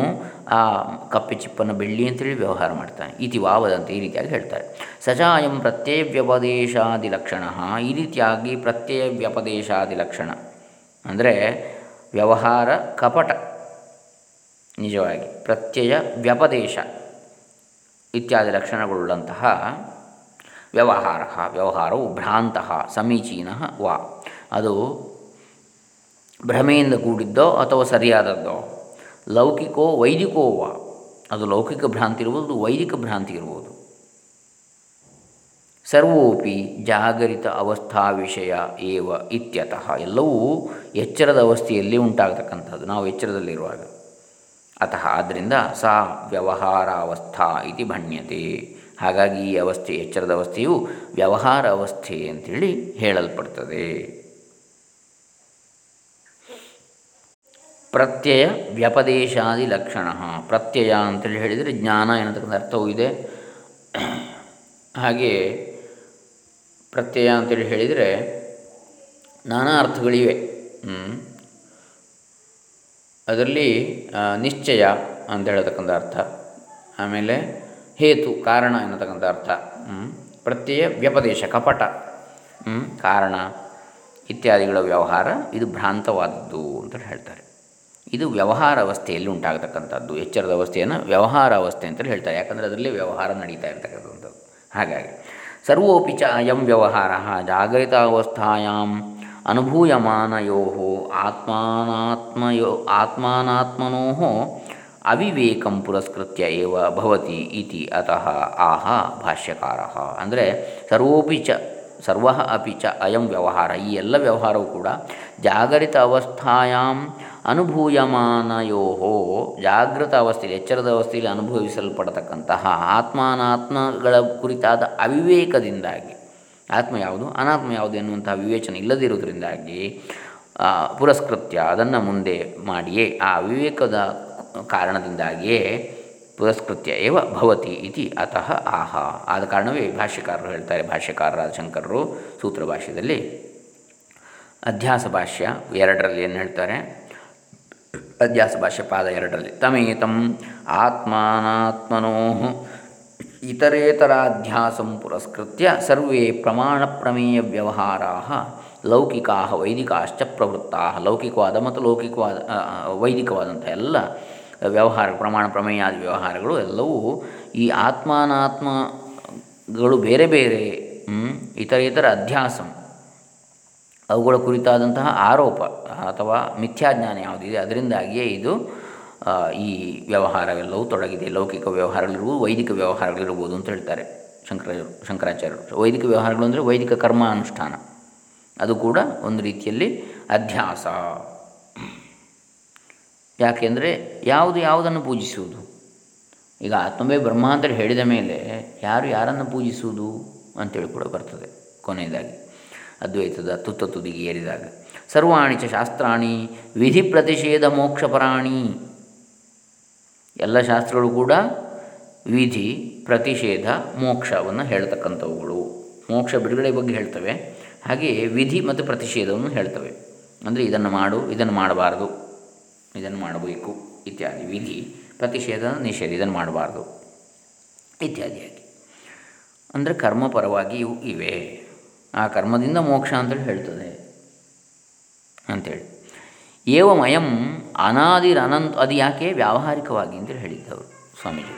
ಆ ಕಪ್ಪೆ ಚಿಪ್ಪನ್ನು ಬೆಳ್ಳಿ ಅಂತೇಳಿ ವ್ಯವಹಾರ ಮಾಡ್ತಾನೆ. ಇತಿ ವಾವದಂತೆ ಈ ರೀತಿಯಾಗಿ ಹೇಳ್ತಾರೆ. ಸಚಾಯಂ ಪ್ರತ್ಯಯ ವ್ಯಪದೇಶಾದಿ ಲಕ್ಷಣ ಈ ರೀತಿಯಾಗಿ ಪ್ರತ್ಯಯ ವ್ಯಪದೇಶಾದಿ ಲಕ್ಷಣ ಅಂದರೆ ವ್ಯವಹಾರ ಕಪಟ. ನಿಜವಾಗಿ ಪ್ರತ್ಯಯ ವ್ಯಪದೇಶ ಇತ್ಯಾದಿ ಲಕ್ಷಣಗಳುಳ್ಳಂತಹ ವ್ಯವಹಾರ. ವ್ಯವಹಾರವು ಭ್ರಾಂತ, ಸಮೀಚೀನ ವಾ. ಅದು ಭ್ರಮೆಯಿಂದ ಕೂಡಿದ್ದೋ ಅಥವಾ ಸರಿಯಾದದ್ದೋ. ಲೌಕಿಕೋ ವೈದಿಕೋ ಅದು ಲೌಕಿಕ ಭ್ರಾಂತಿ ಇರ್ಬೋದು ವೈದಿಕ ಭ್ರಾಂತಿ ಇರ್ಬೋದು. ಸರ್ವೋಪಿ ಜಾಗರಿತ ಅವಸ್ಥಾ ವಿಷಯ ಏವ ಇತ್ಯತಃ. ಎಲ್ಲವೂ ಎಚ್ಚರದ ಅವಸ್ಥೆಯಲ್ಲಿ ಉಂಟಾಗತಕ್ಕಂಥದ್ದು, ನಾವು ಎಚ್ಚರದಲ್ಲಿರುವಾಗ ಅತಃ ಆದ್ದರಿಂದ ಸಾ ವ್ಯವಹಾರಾವಸ್ಥಾ ಇತಿ ಭಣ್ಯತೆ. ಹಾಗಾಗಿ ಈ ಅವಸ್ಥೆ, ಎಚ್ಚರದ ಅವಸ್ಥೆಯು ವ್ಯವಹಾರ ಅವಸ್ಥೆ ಅಂತೇಳಿ ಹೇಳಲ್ಪಡ್ತದೆ. ಪ್ರತ್ಯಯ ವ್ಯಪದೇಶಾದಿ ಲಕ್ಷಣ. ಪ್ರತ್ಯಯ ಅಂತೇಳಿ ಹೇಳಿದರೆ ಜ್ಞಾನ ಎನ್ನತಕ್ಕಂಥ ಅರ್ಥವೂ ಇದೆ. ಹಾಗೆ ಪ್ರತ್ಯಯ ಅಂತೇಳಿ ಹೇಳಿದರೆ ನಾನಾ ಅರ್ಥಗಳಿವೆ. ಅದರಲ್ಲಿ ನಿಶ್ಚಯ ಅಂತ ಹೇಳತಕ್ಕಂಥ ಅರ್ಥ. ಆಮೇಲೆ ಹೇತು, ಕಾರಣ ಎನ್ನತಕ್ಕಂಥ ಅರ್ಥ. ಪ್ರತ್ಯಯ ವ್ಯಪದೇಶ, ಕಪಟ. ಕಾರಣ ಇತ್ಯಾದಿಗಳ ವ್ಯವಹಾರ, ಇದು ಭ್ರಾಂತವಾದದ್ದು ಅಂತ ಹೇಳ್ತಾರೆ. ಇದು ವ್ಯವಹಾರ ಅವಸ್ಥೆಯಲ್ಲಿ ಉಂಟಾಗತಕ್ಕಂಥದ್ದು, ಎಚ್ಚರದ ಅವಸ್ಥೆಯನ್ನು ವ್ಯವಹಾರ ಅವಸ್ಥೆ ಅಂತಲೇ ಹೇಳ್ತಾರೆ. ಯಾಕಂದರೆ ಅದರಲ್ಲಿ ವ್ಯವಹಾರ ನಡೀತಾ ಇರ್ತಕ್ಕಂಥದ್ದು. ಹಾಗಾಗಿ, ಸರ್ವೋಪಿ ಚ ಅಯಂ ವ್ಯವಹಾರ ಜಾಗೃತಾವಸ್ಥಾಂ ಅನುಭೂಯಮಾನಯೋ ಆತ್ಮಾನಾತ್ಮಯೋ ಆತ್ಮಾನಾತ್ಮನೋ ಅವಿವೇಕಂ ಪುರಸ್ಕೃತ್ಯ ಏವ ಭವತಿ ಇತಿ ಅತಃ ಆಹ ಭಾಷ್ಯಕಾರ. ಅಂದರೆ ಸರ್ವೋಪಿ ಚ, ಸರ್ವ ಅಪಿ ಚ ಅಯಂ ವ್ಯವಹಾರ, ಈ ಎಲ್ಲ ವ್ಯವಹಾರವು ಕೂಡ ಜಾಗರಿತ ಅವಸ್ಥಾಯಾಂ ಅನುಭೂಯಮಾನಯೋ ಜಾಗೃತ ಅವಸ್ಥೆಯಲ್ಲಿ, ಎಚ್ಚರದ ಅವಸ್ಥೆಯಲ್ಲಿ ಅನುಭವಿಸಲ್ಪಡತಕ್ಕಂತಹ ಆತ್ಮಾನಾತ್ಮಗಳ ಕುರಿತಾದ ಅವಿವೇಕದಿಂದಾಗಿ, ಆತ್ಮ ಯಾವುದು? ಅನಾತ್ಮ ಯಾವುದು ಎನ್ನುವಂತಹ ವಿವೇಚನೆ ಇಲ್ಲದಿರುವುದರಿಂದಾಗಿ ಪುರಸ್ಕೃತ್ಯ ಅದನ್ನು ಮುಂದೆ ಮಾಡಿಯೇ, ಆ ವಿವೇಕದ ಕಾರಣದಿಂದಾಗಿಯೇ ಪುರಸ್ಕೃತ್ಯ ಏವ ಭವತಿ ಇತಿ ಅತಃ ಆಹ. ಆದ ಕಾರಣವೇ ಭಾಷ್ಯಕಾರರು ಹೇಳ್ತಾರೆ ಭಾಷ್ಯಕಾರರಾದ ಶಂಕರರು ಸೂತ್ರ ಭಾಷ್ಯದಲ್ಲಿ ಅಧ್ಯಾಸ ಭಾಷ್ಯ ಎರಡರಲ್ಲಿ ಏನು ಹೇಳ್ತಾರೆ? ಅಧ್ಯಾಸ ಭಾಷ್ಯ ಪಾದ ಎರಡರಲ್ಲಿ. ತಮೇತಂ ಆತ್ಮಾನಾತ್ಮನೋ ಇತರೇತರಾಧ್ಯಾಸಂ ಪುರಸ್ಕೃತ್ಯ ಸರ್ವೇ ಪ್ರಮಾಣ ಪ್ರಮೇಯ ವ್ಯವಹಾರಾ ವೈದಿಕಾಶ್ಚ ಪ್ರವೃತ್ತಾ ಲೌಕಿಕವಾದ ಮತ್ತು ಲೌಕಿಕವಾದ ವೈದಿಕವಾದಂಥ ಎಲ್ಲ ವ್ಯವಹಾರ ಪ್ರಮಾಣ ಪ್ರಮೇಯಾದಿ ವ್ಯವಹಾರಗಳು ಎಲ್ಲವೂ ಈ ಆತ್ಮಾನಾತ್ಮಗಳು ಬೇರೆ ಬೇರೆ ಇತರೇತರ ಇತರ ಅಧ್ಯಾಸಂ ಅವುಗಳ ಕುರಿತಾದಂತಹ ಆರೋಪ ಅಥವಾ ಮಿಥ್ಯಾಜ್ಞಾನ ಯಾವುದಿದೆ, ಅದರಿಂದಾಗಿಯೇ ಇದು ಈ ವ್ಯವಹಾರವೆಲ್ಲವೂ ತೊಡಗಿದೆ. ಲೌಕಿಕ ವ್ಯವಹಾರಗಳಿರ್ಬೋದು, ವೈದಿಕ ವ್ಯವಹಾರಗಳಿರ್ಬೋದು ಅಂತ ಹೇಳ್ತಾರೆ ಶಂಕರ, ಶಂಕರಾಚಾರ್ಯರು. ವೈದಿಕ ವ್ಯವಹಾರಗಳು ಅಂದರೆ ವೈದಿಕ ಕರ್ಮ ಅನುಷ್ಠಾನ ಅದು ಕೂಡ ಒಂದು ರೀತಿಯಲ್ಲಿ ಅಧ್ಯಾಸ. ಯಾಕೆಂದರೆ ಯಾವುದು ಯಾವುದನ್ನು ಪೂಜಿಸುವುದು? ಈಗ ಆತ್ಮವೇ ಬ್ರಹ್ಮ ಅಂತ ಹೇಳಿದ ಮೇಲೆ ಯಾರು ಯಾರನ್ನು ಪೂಜಿಸುವುದು ಅಂತೇಳಿ ಕೂಡ ಬರ್ತದೆ ಕೊನೆಯದಾಗಿ. ಅದ್ವೈತದ ತುತ್ತ ತುದಿಗೆ ಏರಿದಾಗ. ಸರ್ವಾಣಿ ಚ ಶಾಸ್ತ್ರಾಣಿ ವಿಧಿ ಪ್ರತಿಷೇಧ ಮೋಕ್ಷಪರಾಣಿ ಎಲ್ಲ ಶಾಸ್ತ್ರಗಳು ಕೂಡ ವಿಧಿ ಪ್ರತಿಷೇಧ ಮೋಕ್ಷವನ್ನು ಹೇಳ್ತಕ್ಕಂಥವುಗಳು. ಮೋಕ್ಷ ಬಿಡುಗಡೆ ಬಗ್ಗೆ ಹೇಳ್ತವೆ. ಹಾಗೆಯೇ ವಿಧಿ ಮತ್ತು ಪ್ರತಿಷೇಧವನ್ನು ಹೇಳ್ತವೆ. ಅಂದರೆ ಇದನ್ನು ಮಾಡು, ಇದನ್ನು ಮಾಡಬಾರ್ದು. ಇದನ್ನು ಮಾಡಬೇಕು ಇತ್ಯಾದಿ. ವಿಧಿ, ಪ್ರತಿಷೇಧ, ನಿಷೇಧ, ಇದನ್ನು ಮಾಡಬಾರ್ದು ಇತ್ಯಾದಿಯಾಗಿ. ಅಂದರೆ ಕರ್ಮಪರವಾಗಿ ಇವು ಇವೆ. ಆ ಕರ್ಮದಿಂದ ಮೋಕ್ಷ ಅಂತೇಳಿ ಹೇಳ್ತದೆ ಅಂಥೇಳಿ ಏವಮಯಂ ಅನಾದಿರನಂತ ಅದು ಯಾಕೆ? ವ್ಯಾವಹಾರಿಕವಾಗಿ ಅಂತೇಳಿ ಹೇಳಿದ್ದವರು ಸ್ವಾಮೀಜಿಗಳು.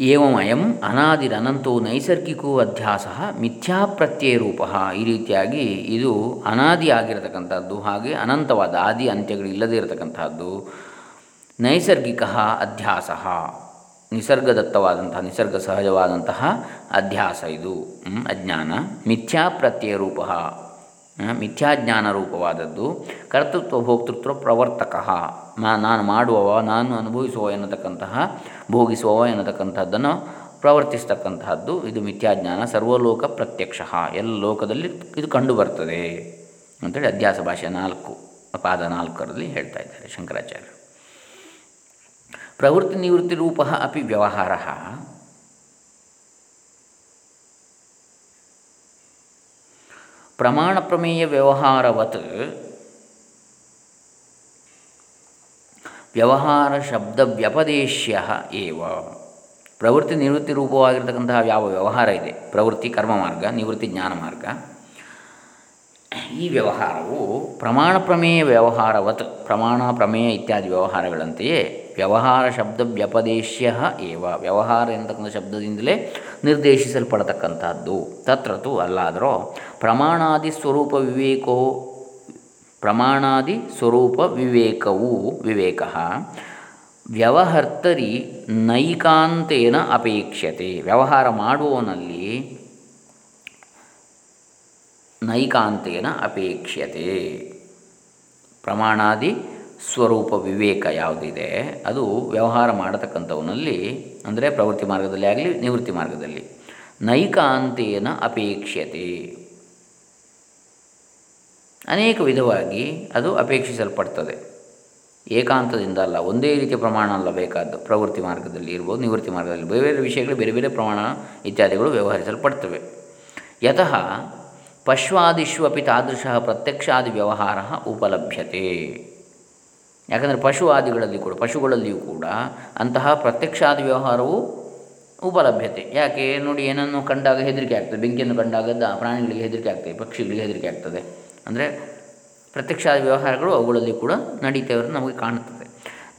ಏವಮಯಂ ಅನಾದಿರನಂತೋ ನೈಸರ್ಗಿಕೋ ಅಧ್ಯಾಸ ಮಿಥ್ಯಾಪ್ರತ್ಯಯರೂಪ ಈ ರೀತಿಯಾಗಿ ಇದು ಅನಾದಿ ಆಗಿರತಕ್ಕಂಥದ್ದು ಹಾಗೆ ಅನಂತವಾದ ಆದಿ ಅಂತ್ಯಗಳು ಇಲ್ಲದೇ ಇರತಕ್ಕಂಥದ್ದು ನೈಸರ್ಗಿಕ ಅಧ್ಯಾಸ. ನಿಸರ್ಗದತ್ತವಾದಂತಹ, ನಿಸರ್ಗ ಸಹಜವಾದಂತಹ ಅಧ್ಯಾಸ ಇದು. ಅಜ್ಞಾನ. ಮಿಥ್ಯಾ ಪ್ರತ್ಯಯ ರೂಪ. ಮಿಥ್ಯಾಜ್ಞಾನ ರೂಪವಾದದ್ದು. ಕರ್ತೃತ್ವ ಭೋಕ್ತೃತ್ವ ಪ್ರವರ್ತಕ. ನಾನು ಮಾಡುವವ, ನಾನು ಅನುಭವಿಸುವ ಎನ್ನತಕ್ಕಂತಹ, ಭೋಗಿಸುವವ ಎನ್ನತಕ್ಕಂಥದ್ದನ್ನು ಪ್ರವರ್ತಿಸ್ತಕ್ಕಂತಹದ್ದು. ಇದು ಮಿಥ್ಯಾಜ್ಞಾನ ಸರ್ವಲೋಕ ಪ್ರತ್ಯಕ್ಷ. ಎಲ್ಲ ಲೋಕದಲ್ಲಿ ಇದು ಕಂಡುಬರ್ತದೆ ಅಂತೇಳಿ ಅಧ್ಯಾಸ ಭಾಷೆ ನಾಲ್ಕು, ಪಾದ ನಾಲ್ಕರಲ್ಲಿ ಹೇಳ್ತಾ ಇದ್ದಾರೆ ಶಂಕರಾಚಾರ್ಯರು. ಪ್ರವೃತ್ತಿ ನಿವೃತ್ತಿ ರೂಪ ಅಪಿ ವ್ಯವಹಾರ ಪ್ರಮಾಣ ಪ್ರಮೇಯ ವ್ಯವಹಾರವತ್ ವ್ಯವಹಾರ ಶಬ್ದ ವ್ಯಪದೇಶ್ಯ ಏವ ಪ್ರವೃತ್ತಿ ನಿವೃತ್ತಿ ರೂಪವಾಗಿರ್ತಕ್ಕಂತಹ ಯಾವ ವ್ಯವಹಾರ ಇದೆ? ಪ್ರವೃತ್ತಿ ಕರ್ಮ ಮಾರ್ಗ ನಿವೃತ್ತಿ ಜ್ಞಾನ ಮಾರ್ಗ ಈ ವ್ಯವಹಾರವು ಪ್ರಮಾಣ ಪ್ರಮೇಯ ವ್ಯವಹಾರವತ್ ಪ್ರಮಾಣ ಪ್ರಮೇಯ ಇತ್ಯಾದಿ ವ್ಯವಹಾರಗಳಂತೆಯೇ ವ್ಯವಹಾರ ಶಬ್ದ ವ್ಯಪದೇಶ್ಯ ಏವ. ವ್ಯವಹಾರ ಎಂತಕ್ಕಂಥ ಶಬ್ದದಿಂದಲೇ ನಿರ್ದೇಶಿಸಲ್ಪಡತಕ್ಕಂಥದ್ದು. ತತ್ರತು ಅಲ್ಲಾದರೂ ಪ್ರಮಾಣಾದಿ ಸ್ವರೂಪ ವಿವೇಕೋ, ಪ್ರಮಾಣಾದಿ ಸ್ವರೂಪ ವಿವೇಕವು ವಿವೇಕ. ವ್ಯವಹರ್ತರಿ ನೈಕಾಂತೇನ ಅಪೇಕ್ಷತೆ ವ್ಯವಹಾರ ಮಾಡುವವನಲ್ಲಿ ನೈಕಾಂತೇನ ಅಪೇಕ್ಷ್ಯತೆ. ಪ್ರಮಾಣಾದಿ ಸ್ವರೂಪ ವಿವೇಕ ಯಾವುದಿದೆ, ಅದು ವ್ಯವಹಾರ ಮಾಡತಕ್ಕಂಥವನಲ್ಲಿ, ಅಂದರೆ ಪ್ರವೃತ್ತಿ ಮಾರ್ಗದಲ್ಲಿ ಆಗಲಿ, ನಿವೃತ್ತಿ ಮಾರ್ಗದಲ್ಲಿ. ನೈಕಾಂತೇನ ಅಪೇಕ್ಷತೆ ಅನೇಕ ವಿಧವಾಗಿ ಅದು ಅಪೇಕ್ಷಿಸಲ್ಪಡ್ತದೆ. ಏಕಾಂತದಿಂದ ಅಲ್ಲ, ಒಂದೇ ರೀತಿಯ ಪ್ರಮಾಣ ಅಲ್ಲ ಬೇಕಾದ್ದು. ಪ್ರವೃತ್ತಿ ಮಾರ್ಗದಲ್ಲಿ ಇರ್ಬೋದು, ನಿವೃತ್ತಿ ಮಾರ್ಗದಲ್ಲಿ ಬೇರೆ ಬೇರೆ ವಿಷಯಗಳು, ಬೇರೆ ಬೇರೆ ಪ್ರಮಾಣ ಇತ್ಯಾದಿಗಳು ವ್ಯವಹರಿಸಲ್ಪಡ್ತವೆ. ಯತಃ ಪಶ್ವಾದಿಷು ಅಪಿ ತಾದೃಶ ಪ್ರತ್ಯಕ್ಷಾದಿ ವ್ಯವಹಾರ ಉಪಲಭ್ಯತೆ. ಯಾಕಂದರೆ ಪಶು ಆದಿಗಳಲ್ಲಿ ಕೂಡ, ಪಶುಗಳಲ್ಲಿಯೂ ಕೂಡ ಅಂತಹ ಪ್ರತ್ಯಕ್ಷಾದಿ ವ್ಯವಹಾರವು ಉಪಲಭ್ಯತೆ. ಯಾಕೆ? ನೋಡಿ, ಏನನ್ನು ಕಂಡಾಗ ಹೆದರಿಕೆ ಆಗ್ತದೆ. ಬೆಂಕಿಯನ್ನು ಕಂಡಾಗ ಪ್ರಾಣಿಗಳಿಗೆ ಹೆದರಿಕೆ ಆಗ್ತದೆ, ಪಕ್ಷಿಗಳಿಗೆ ಹೆದರಿಕೆ ಆಗ್ತದೆ. ಅಂದರೆ ಪ್ರತ್ಯಕ್ಷಾದಿ ವ್ಯವಹಾರಗಳು ಅವುಗಳಲ್ಲಿ ಕೂಡ ನಡೀತೇವರು ನಮಗೆ ಕಾಣುತ್ತದೆ.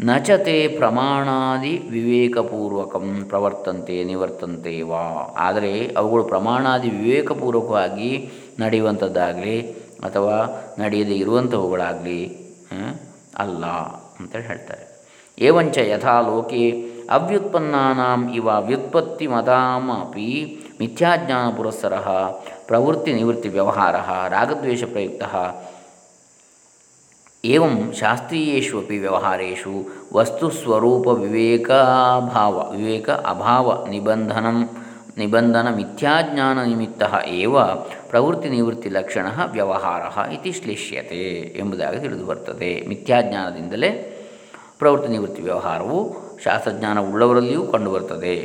ನಚತೆ ಪ್ರಮಾಣಾದಿ ವಿವೇಕಪೂರ್ವಕಂ ಪ್ರವರ್ತಂತೆ ನಿವರ್ತಂತೆ ವಾ. ಆದರೆ ಅವುಗಳು ಪ್ರಮಾಣಾದಿ ವಿವೇಕಪೂರ್ವಕವಾಗಿ ನಡೆಯುವಂಥದ್ದಾಗಲಿ ಅಥವಾ ನಡೆಯದೇ ಇರುವಂಥವುಗಳಾಗಲಿ ಅಲ್ಲ ಅಂತೇಳಿ ಹೇಳ್ತಾರೆ. ಏವಂಚ ಯಥಾ ಲೋಕೆ ಅವ್ಯುತ್ಪನ್ನಾಂ ಇವ ವ್ಯುತ್ಪತ್ತಿ ಮತಾಮಿ ಮಿಥ್ಯಾಜ್ಞಾನ ಪುರಸ್ಸರ ಪ್ರವೃತ್ತಿ ನಿವೃತ್ತಿ ವ್ಯವಹಾರ ರಾಗದ್ವೇಷ ಪ್ರಯುಕ್ತ. ಏವಂ ಶಾಸ್ತ್ರೀಯೇಷು ಅಪಿ ವ್ಯವಹಾರೇಷು ವಸ್ತುಸ್ವರೂಪ ವಿವೇಕಾಭಾವ ವಿವೇಕ ಅಭಾವ ನಿಬಂಧನಂ ನಿಬಂಧನ ಮಿಥ್ಯಾಜ್ಞಾನ ನಿಮಿತ್ತ ಏವ ಪ್ರವೃತ್ತಿ ನಿವೃತ್ತಿ ಲಕ್ಷಣ ವ್ಯವಹಾರ ಇತಿ ಶ್ಲೇಷ್ಯತೆ ಎಂಬುದಾಗಿ ತಿಳಿದು ಬರ್ತದೆ. ಮಿಥ್ಯಾಜ್ಞಾನದಿಂದಲೇ ಪ್ರವೃತ್ತಿ ನಿವೃತ್ತಿ ವ್ಯವಹಾರವು ಶಾಸ್ತ್ರಜ್ಞಾನ ಉಳ್ಳವರಲ್ಲಿಯೂ ಕಂಡುಬರ್ತದೆ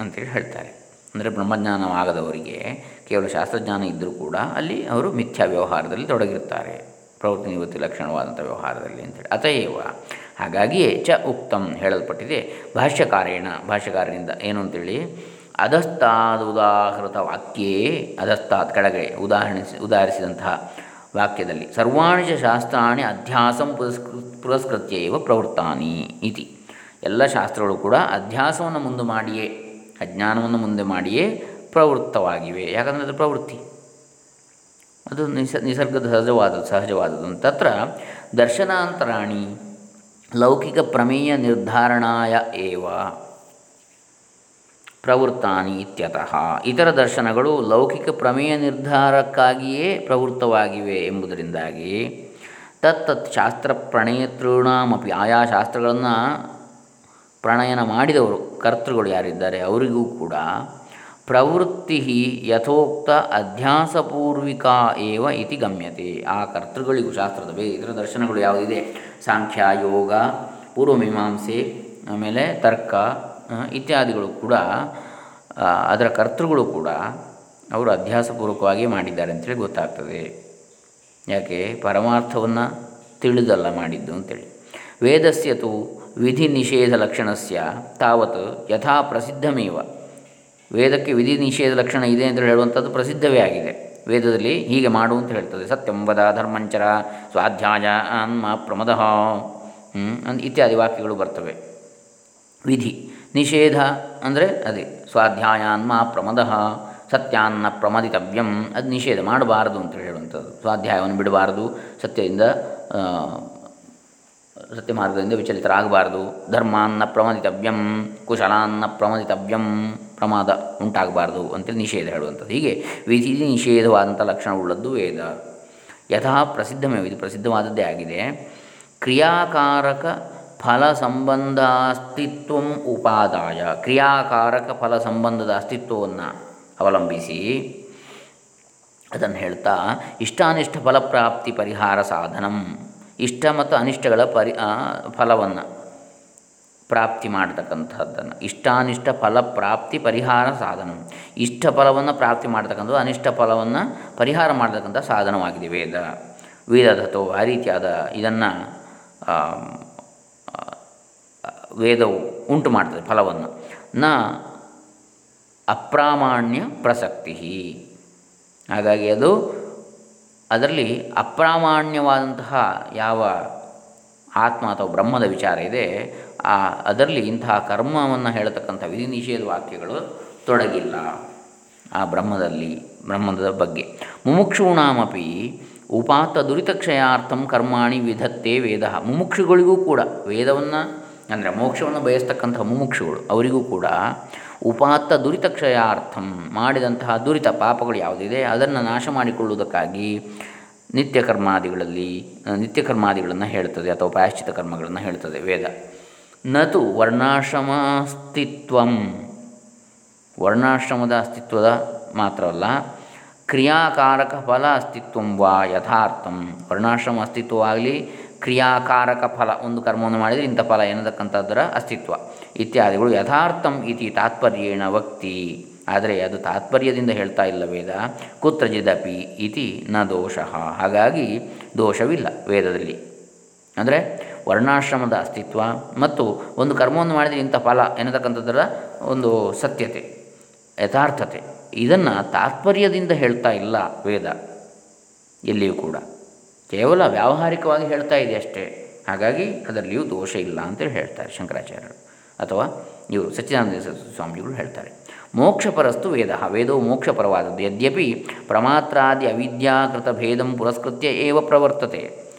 ಅಂತೇಳಿ ಹೇಳ್ತಾರೆ. ಅಂದರೆ ಬ್ರಹ್ಮಜ್ಞಾನವಾಗದವರಿಗೆ ಕೇವಲ ಶಾಸ್ತ್ರಜ್ಞಾನ ಇದ್ದರೂ ಕೂಡ ಅಲ್ಲಿ ಅವರು ಮಿಥ್ಯಾ ವ್ಯವಹಾರದಲ್ಲಿ ತೊಡಗಿರ್ತಾರೆ ಪ್ರವೃತ್ತಿ ನಿವೃತ್ತಿ ಲಕ್ಷಣವಾದಂಥ ವ್ಯವಹಾರದಲ್ಲಿ ಅಂತೇಳಿ. ಅತೇವ ಹಾಗಾಗಿಯೇ ಚ ಉಕ್ತಂ ಹೇಳಲ್ಪಟ್ಟಿದೆ. ಭಾಷ್ಯಕಾರೇಣ, ಭಾಷ್ಯಕಾರನಿಂದ ಏನು ಅಂತೇಳಿ? ಉದಾಹೃತ ವಾಕ್ಯೇ ಅಧಸ್ತಾತ್ ಕೆಳಗೆ ಉದಾಹರಿಸಿ ಉದಾಹರಿಸಿದಂತಹ ವಾಕ್ಯದಲ್ಲಿ ಸರ್ವಾಣಿ ಚ ಶಾಸ್ತ್ರಾಣಿ ಅಧ್ಯಾಸಂ ಪುರಸ್ಕೃ ಪುರಸ್ಕೃತ್ಯ ಇವ ಪ್ರವೃತ್ತಾನಿ ಇತಿ. ಎಲ್ಲ ಶಾಸ್ತ್ರಗಳು ಕೂಡ ಅಧ್ಯಾಸವನ್ನು ಮುಂದೆ ಮಾಡಿಯೇ, ಅಜ್ಞಾನವನ್ನು ಮುಂದೆ ಮಾಡಿಯೇ ಪ್ರವೃತ್ತವಾಗಿವೆ. ಯಾಕಂದರೆ ಅದು ಪ್ರವೃತ್ತಿ. ಅದು ನಿಸ ನಿಸರ್ಗದ ಸಹಜವಾದದ್ದು ಸಹಜವಾದದ್ದು. ತತ್ರ ದರ್ಶನಾಂತರಾಣಿ ಲೌಕಿಕ ಪ್ರಮೇಯ ನಿರ್ಧಾರಣಾಯ ಏವ. ಪ್ರವೃತ್ತಾನಿ ಇತ್ಯತಃ. ಇತರ ದರ್ಶನಗಳು ಲೌಕಿಕ ಪ್ರಮೇಯ ನಿರ್ಧಾರಕ್ಕಾಗಿಯೇ ಪ್ರವೃತ್ತವಾಗಿವೆ ಎಂಬುದರಿಂದಾಗಿ ತತ್ತತ್ ಶಾಸ್ತ್ರ ಪ್ರಣಯತೃಣಾಮಪಿ ಆಯಾ ಶಾಸ್ತ್ರಗಳನ್ನು ಪ್ರಣಯನ ಮಾಡಿದವರು, ಕರ್ತೃಗಳು ಯಾರಿದ್ದಾರೆ ಅವರಿಗೂ ಕೂಡ ಪ್ರವೃತ್ತಿ ಯಥೋಕ್ತ ಅಧ್ಯಾಸಪೂರ್ವಿಕಾ ಏವ ಇತಿ ಗಮ್ಯತೆ. ಆ ಕರ್ತೃಗಳಿಗೂ ಶಾಸ್ತ್ರದ ಬೇರೆ ಇತರ ದರ್ಶನಗಳು ಯಾವುದಿದೆ? ಸಾಂಖ್ಯ, ಯೋಗ ಪೂರ್ವಮೀಮಾಂಸೆ ಆಮೇಲೆ ತರ್ಕ ಇತ್ಯಾದಿಗಳು ಕೂಡ ಅದರ ಕರ್ತೃಗಳು ಕೂಡ ಅವರು ಅಧ್ಯಾಸಪೂರ್ವಕವಾಗಿ ಮಾಡಿದ್ದಾರೆ ಅಂತೇಳಿ ಗೊತ್ತಾಗ್ತದೆ. ಯಾಕೆ? ಪರಮಾರ್ಥವನ್ನು ತಿಳಿದಲ್ಲ ಮಾಡಿದ್ದು ಅಂತೇಳಿ. ವೇದಸ್ಯತು ವಿಧಿ ನಿಷೇಧ ಲಕ್ಷಣಸ್ಯ ತಾವತ್ ಯಥಾ ಪ್ರಸಿದ್ಧಮೇವ. ವೇದಕ್ಕೆ ವಿಧಿ ನಿಷೇಧ ಲಕ್ಷಣ ಇದೆ ಅಂತ ಹೇಳುವಂಥದ್ದು ಪ್ರಸಿದ್ಧವೇ ಆಗಿದೆ. ವೇದದಲ್ಲಿ ಹೀಗೆ ಮಾಡು ಅಂತ ಹೇಳ್ತದೆ. ಸತ್ಯಂಬದ ಧರ್ಮಂಚರ ಸ್ವಾಧ್ಯಾಯ ಅನ್ಮ ಪ್ರಮದ ಇತ್ಯಾದಿ ವಾಕ್ಯಗಳು ಬರ್ತವೆ. ವಿಧಿ. ನಿಷೇಧ ಅಂದರೆ ಅದೇ ಸ್ವಾಧ್ಯಾಯಾನ್ಮ ಪ್ರಮದ, ಸತ್ಯಾನ್ನ ಪ್ರಮದಿತವ್ಯಂ, ಅದು ನಿಷೇಧ ಮಾಡಬಾರದು ಅಂತ ಹೇಳುವಂಥದ್ದು. ಸ್ವಾಧ್ಯಾಯವನ್ನು ಬಿಡಬಾರದು, ಸತ್ಯದಿಂದ ಸತ್ಯ ಮಾರ್ಗದಿಂದ ವಿಚಲಿತರಾಗಬಾರ್ದು. ಧರ್ಮಾನ್ನ ಪ್ರಮದಿತವ್ಯಂ, ಕುಶಲಾನ್ನ ಪ್ರಮದಿತವ್ಯಂ, ಪ್ರಮಾದ ಉಂಟಾಗಬಾರ್ದು ಅಂತೇಳಿ ನಿಷೇಧ ಹೇಳುವಂಥದ್ದು. ಹೀಗೆ ವಿಧಿ ನಿಷೇಧವಾದಂಥ ಲಕ್ಷಣವುಳ್ಳದ್ದು ವೇದ. ಯಥಾ ಪ್ರಸಿದ್ಧಮೇವ, ಇದು ಪ್ರಸಿದ್ಧವಾದದ್ದೇ ಆಗಿದೆ. ಕ್ರಿಯಾಕಾರಕ ಫಲ ಅಸ್ತಿತ್ವ ಉಪಾದಾಯ. ಕ್ರಿಯಾಕಾರಕ ಫಲ ಸಂಬಂಧದ ಅಸ್ತಿತ್ವವನ್ನು ಅವಲಂಬಿಸಿ ಅದನ್ನು ಹೇಳ್ತಾ ಇಷ್ಟಾನಿಷ್ಟ ಫಲಪ್ರಾಪ್ತಿ ಪರಿಹಾರ ಸಾಧನಂ. ಇಷ್ಟ ಮತ್ತು ಅನಿಷ್ಟಗಳ ಪರಿ ಫಲವನ್ನು ಪ್ರಾಪ್ತಿ ಮಾಡತಕ್ಕಂಥದ್ದನ್ನು. ಇಷ್ಟಾನಿಷ್ಟ ಫಲ ಪ್ರಾಪ್ತಿ ಪರಿಹಾರ ಸಾಧನ. ಇಷ್ಟ ಫಲವನ್ನು ಪ್ರಾಪ್ತಿ ಮಾಡ್ತಕ್ಕಂಥದ್ದು, ಅನಿಷ್ಟ ಫಲವನ್ನು ಪರಿಹಾರ ಮಾಡತಕ್ಕಂಥ ಸಾಧನವಾಗಿದೆ ವೇದ. ವೇದದತೋ ಆ ರೀತಿಯಾದ ಇದನ್ನು ವೇದವು ಉಂಟು ಮಾಡ್ತದೆ ಫಲವನ್ನು. ನ ಅಪ್ರಾಮಾಣ್ಯ ಪ್ರಸಕ್ತಿ ಹಾಗಾಗಿ ಅದು ಅದರಲ್ಲಿ ಅಪ್ರಾಮಾಣ್ಯವಾದಂತಹ ಯಾವ ಆತ್ಮ ಅಥವಾ ಬ್ರಹ್ಮದ ವಿಚಾರ ಇದೆ, ಆ ಅದರಲ್ಲಿ ಇಂತಹ ಕರ್ಮವನ್ನು ಹೇಳತಕ್ಕಂಥ ವಿಧಿ ನಿಷೇಧ ವಾಕ್ಯಗಳು ತೊಡಗಿಲ್ಲ ಆ ಬ್ರಹ್ಮದಲ್ಲಿ, ಬ್ರಹ್ಮದ ಬಗ್ಗೆ. ಮುಮುಕ್ಷೂಣಾಮಪಿ ಉಪಾತ ದುರಿತಕ್ಷಯಾರ್ಥಂ ಕರ್ಮಾಣಿ ವಿಧತ್ತೇ ವೇದ. ಮುಮುಕ್ಷುಗಳಿಗೂ ಕೂಡ ವೇದವನ್ನು ಅಂದರೆ ಮೋಕ್ಷವನ್ನು ಬಯಸ್ತಕ್ಕಂಥ ಮುಮುಕ್ಷುಗಳು, ಅವರಿಗೂ ಕೂಡ ಉಪಾತ್ತ ದುರಿತಕ್ಷಯಾರ್ಥಂ ಮಾಡಿದಂತಹ ದುರಿತ ಪಾಪಗಳು ಯಾವುದಿದೆ, ಅದನ್ನು ನಾಶ ಮಾಡಿಕೊಳ್ಳುವುದಕ್ಕಾಗಿ ನಿತ್ಯ ಕರ್ಮಾದಿಗಳಲ್ಲಿ ನಿತ್ಯ ಕರ್ಮಾದಿಗಳನ್ನು ಹೇಳ್ತದೆ ಅಥವಾ ಪ್ರಾಯಶ್ಚಿತ ಕರ್ಮಗಳನ್ನು ಹೇಳ್ತದೆ ವೇದ. ನತು ವರ್ಣಾಶ್ರಮಾಸ್ತಿತ್ವಂ. ವರ್ಣಾಶ್ರಮದ ಅಸ್ತಿತ್ವದ ಮಾತ್ರವಲ್ಲ, ಕ್ರಿಯಾಕಾರಕ ಫಲ ಅಸ್ತಿತ್ವ ವಾ ಯಥಾರ್ಥಂ. ವರ್ಣಾಶ್ರಮ ಅಸ್ತಿತ್ವವಾಗಲಿ ಕ್ರಿಯಾಕಾರಕ ಫಲ, ಒಂದು ಕರ್ಮವನ್ನು ಮಾಡಿದರೆ ಇಂಥ ಫಲ ಎನ್ನತಕ್ಕಂಥದ್ದರ ಅಸ್ತಿತ್ವ. ಇತ್ಯಾದಿಗಳು ಯಥಾರ್ಥಂ ಇತಿ ತಾತ್ಪರ್ಯೇಣ ವಕ್ತಿ. ಆದರೆ ಅದು ತಾತ್ಪರ್ಯದಿಂದ ಹೇಳ್ತಾ ಇಲ್ಲ ವೇದ. ಕುತ್ರಜಿದಪಿ ಇತಿ ನ ದೋಷ. ಹಾಗಾಗಿ ದೋಷವಿಲ್ಲ ವೇದದಲ್ಲಿ. ಅಂದರೆ ವರ್ಣಾಶ್ರಮದ ಅಸ್ತಿತ್ವ ಮತ್ತು ಒಂದು ಕರ್ಮವನ್ನು ಮಾಡಿದರೆ ಇಂಥ ಫಲ ಎನ್ನತಕ್ಕಂಥದ್ದರ ಒಂದು ಸತ್ಯತೆ, ಯಥಾರ್ಥತೆ. ಇದನ್ನು ತಾತ್ಪರ್ಯದಿಂದ ಹೇಳ್ತಾ ಇಲ್ಲ ವೇದ, ಎಲ್ಲಿಯೂ ಕೂಡ. ಕೇವಲ ವ್ಯಾವಹಾರಿಕವಾಗಿ ಹೇಳ್ತಾ ಇದೆ ಅಷ್ಟೇ? ಹಾಗಾಗಿ ಅದರಲ್ಲಿಯೂ ದೋಷ ಇಲ್ಲ ಅಂತೇಳಿ ಹೇಳ್ತಾರೆ ಶಂಕರಾಚಾರ್ಯರು. ಅಥವಾ ಇವರು ಸಚ್ಚಿದಾನಂದ ಸ್ವಾಮಿಗಳು ಹೇಳ್ತಾರೆ. ಮೋಕ್ಷಪರಸ್ತು ವೇದ, ವೇದವು ಮೋಕ್ಷಪರವಾದದ್ದು. ಯದ್ಯಪಿ ಪ್ರಮಾತ್ರಾದಿ ಅವಿದ್ಯಾಕೃತ ಭೇದಂ ಪುರಸ್ಕೃತ್ಯ ಏವ ಪ್ರವರ್ತತೆ.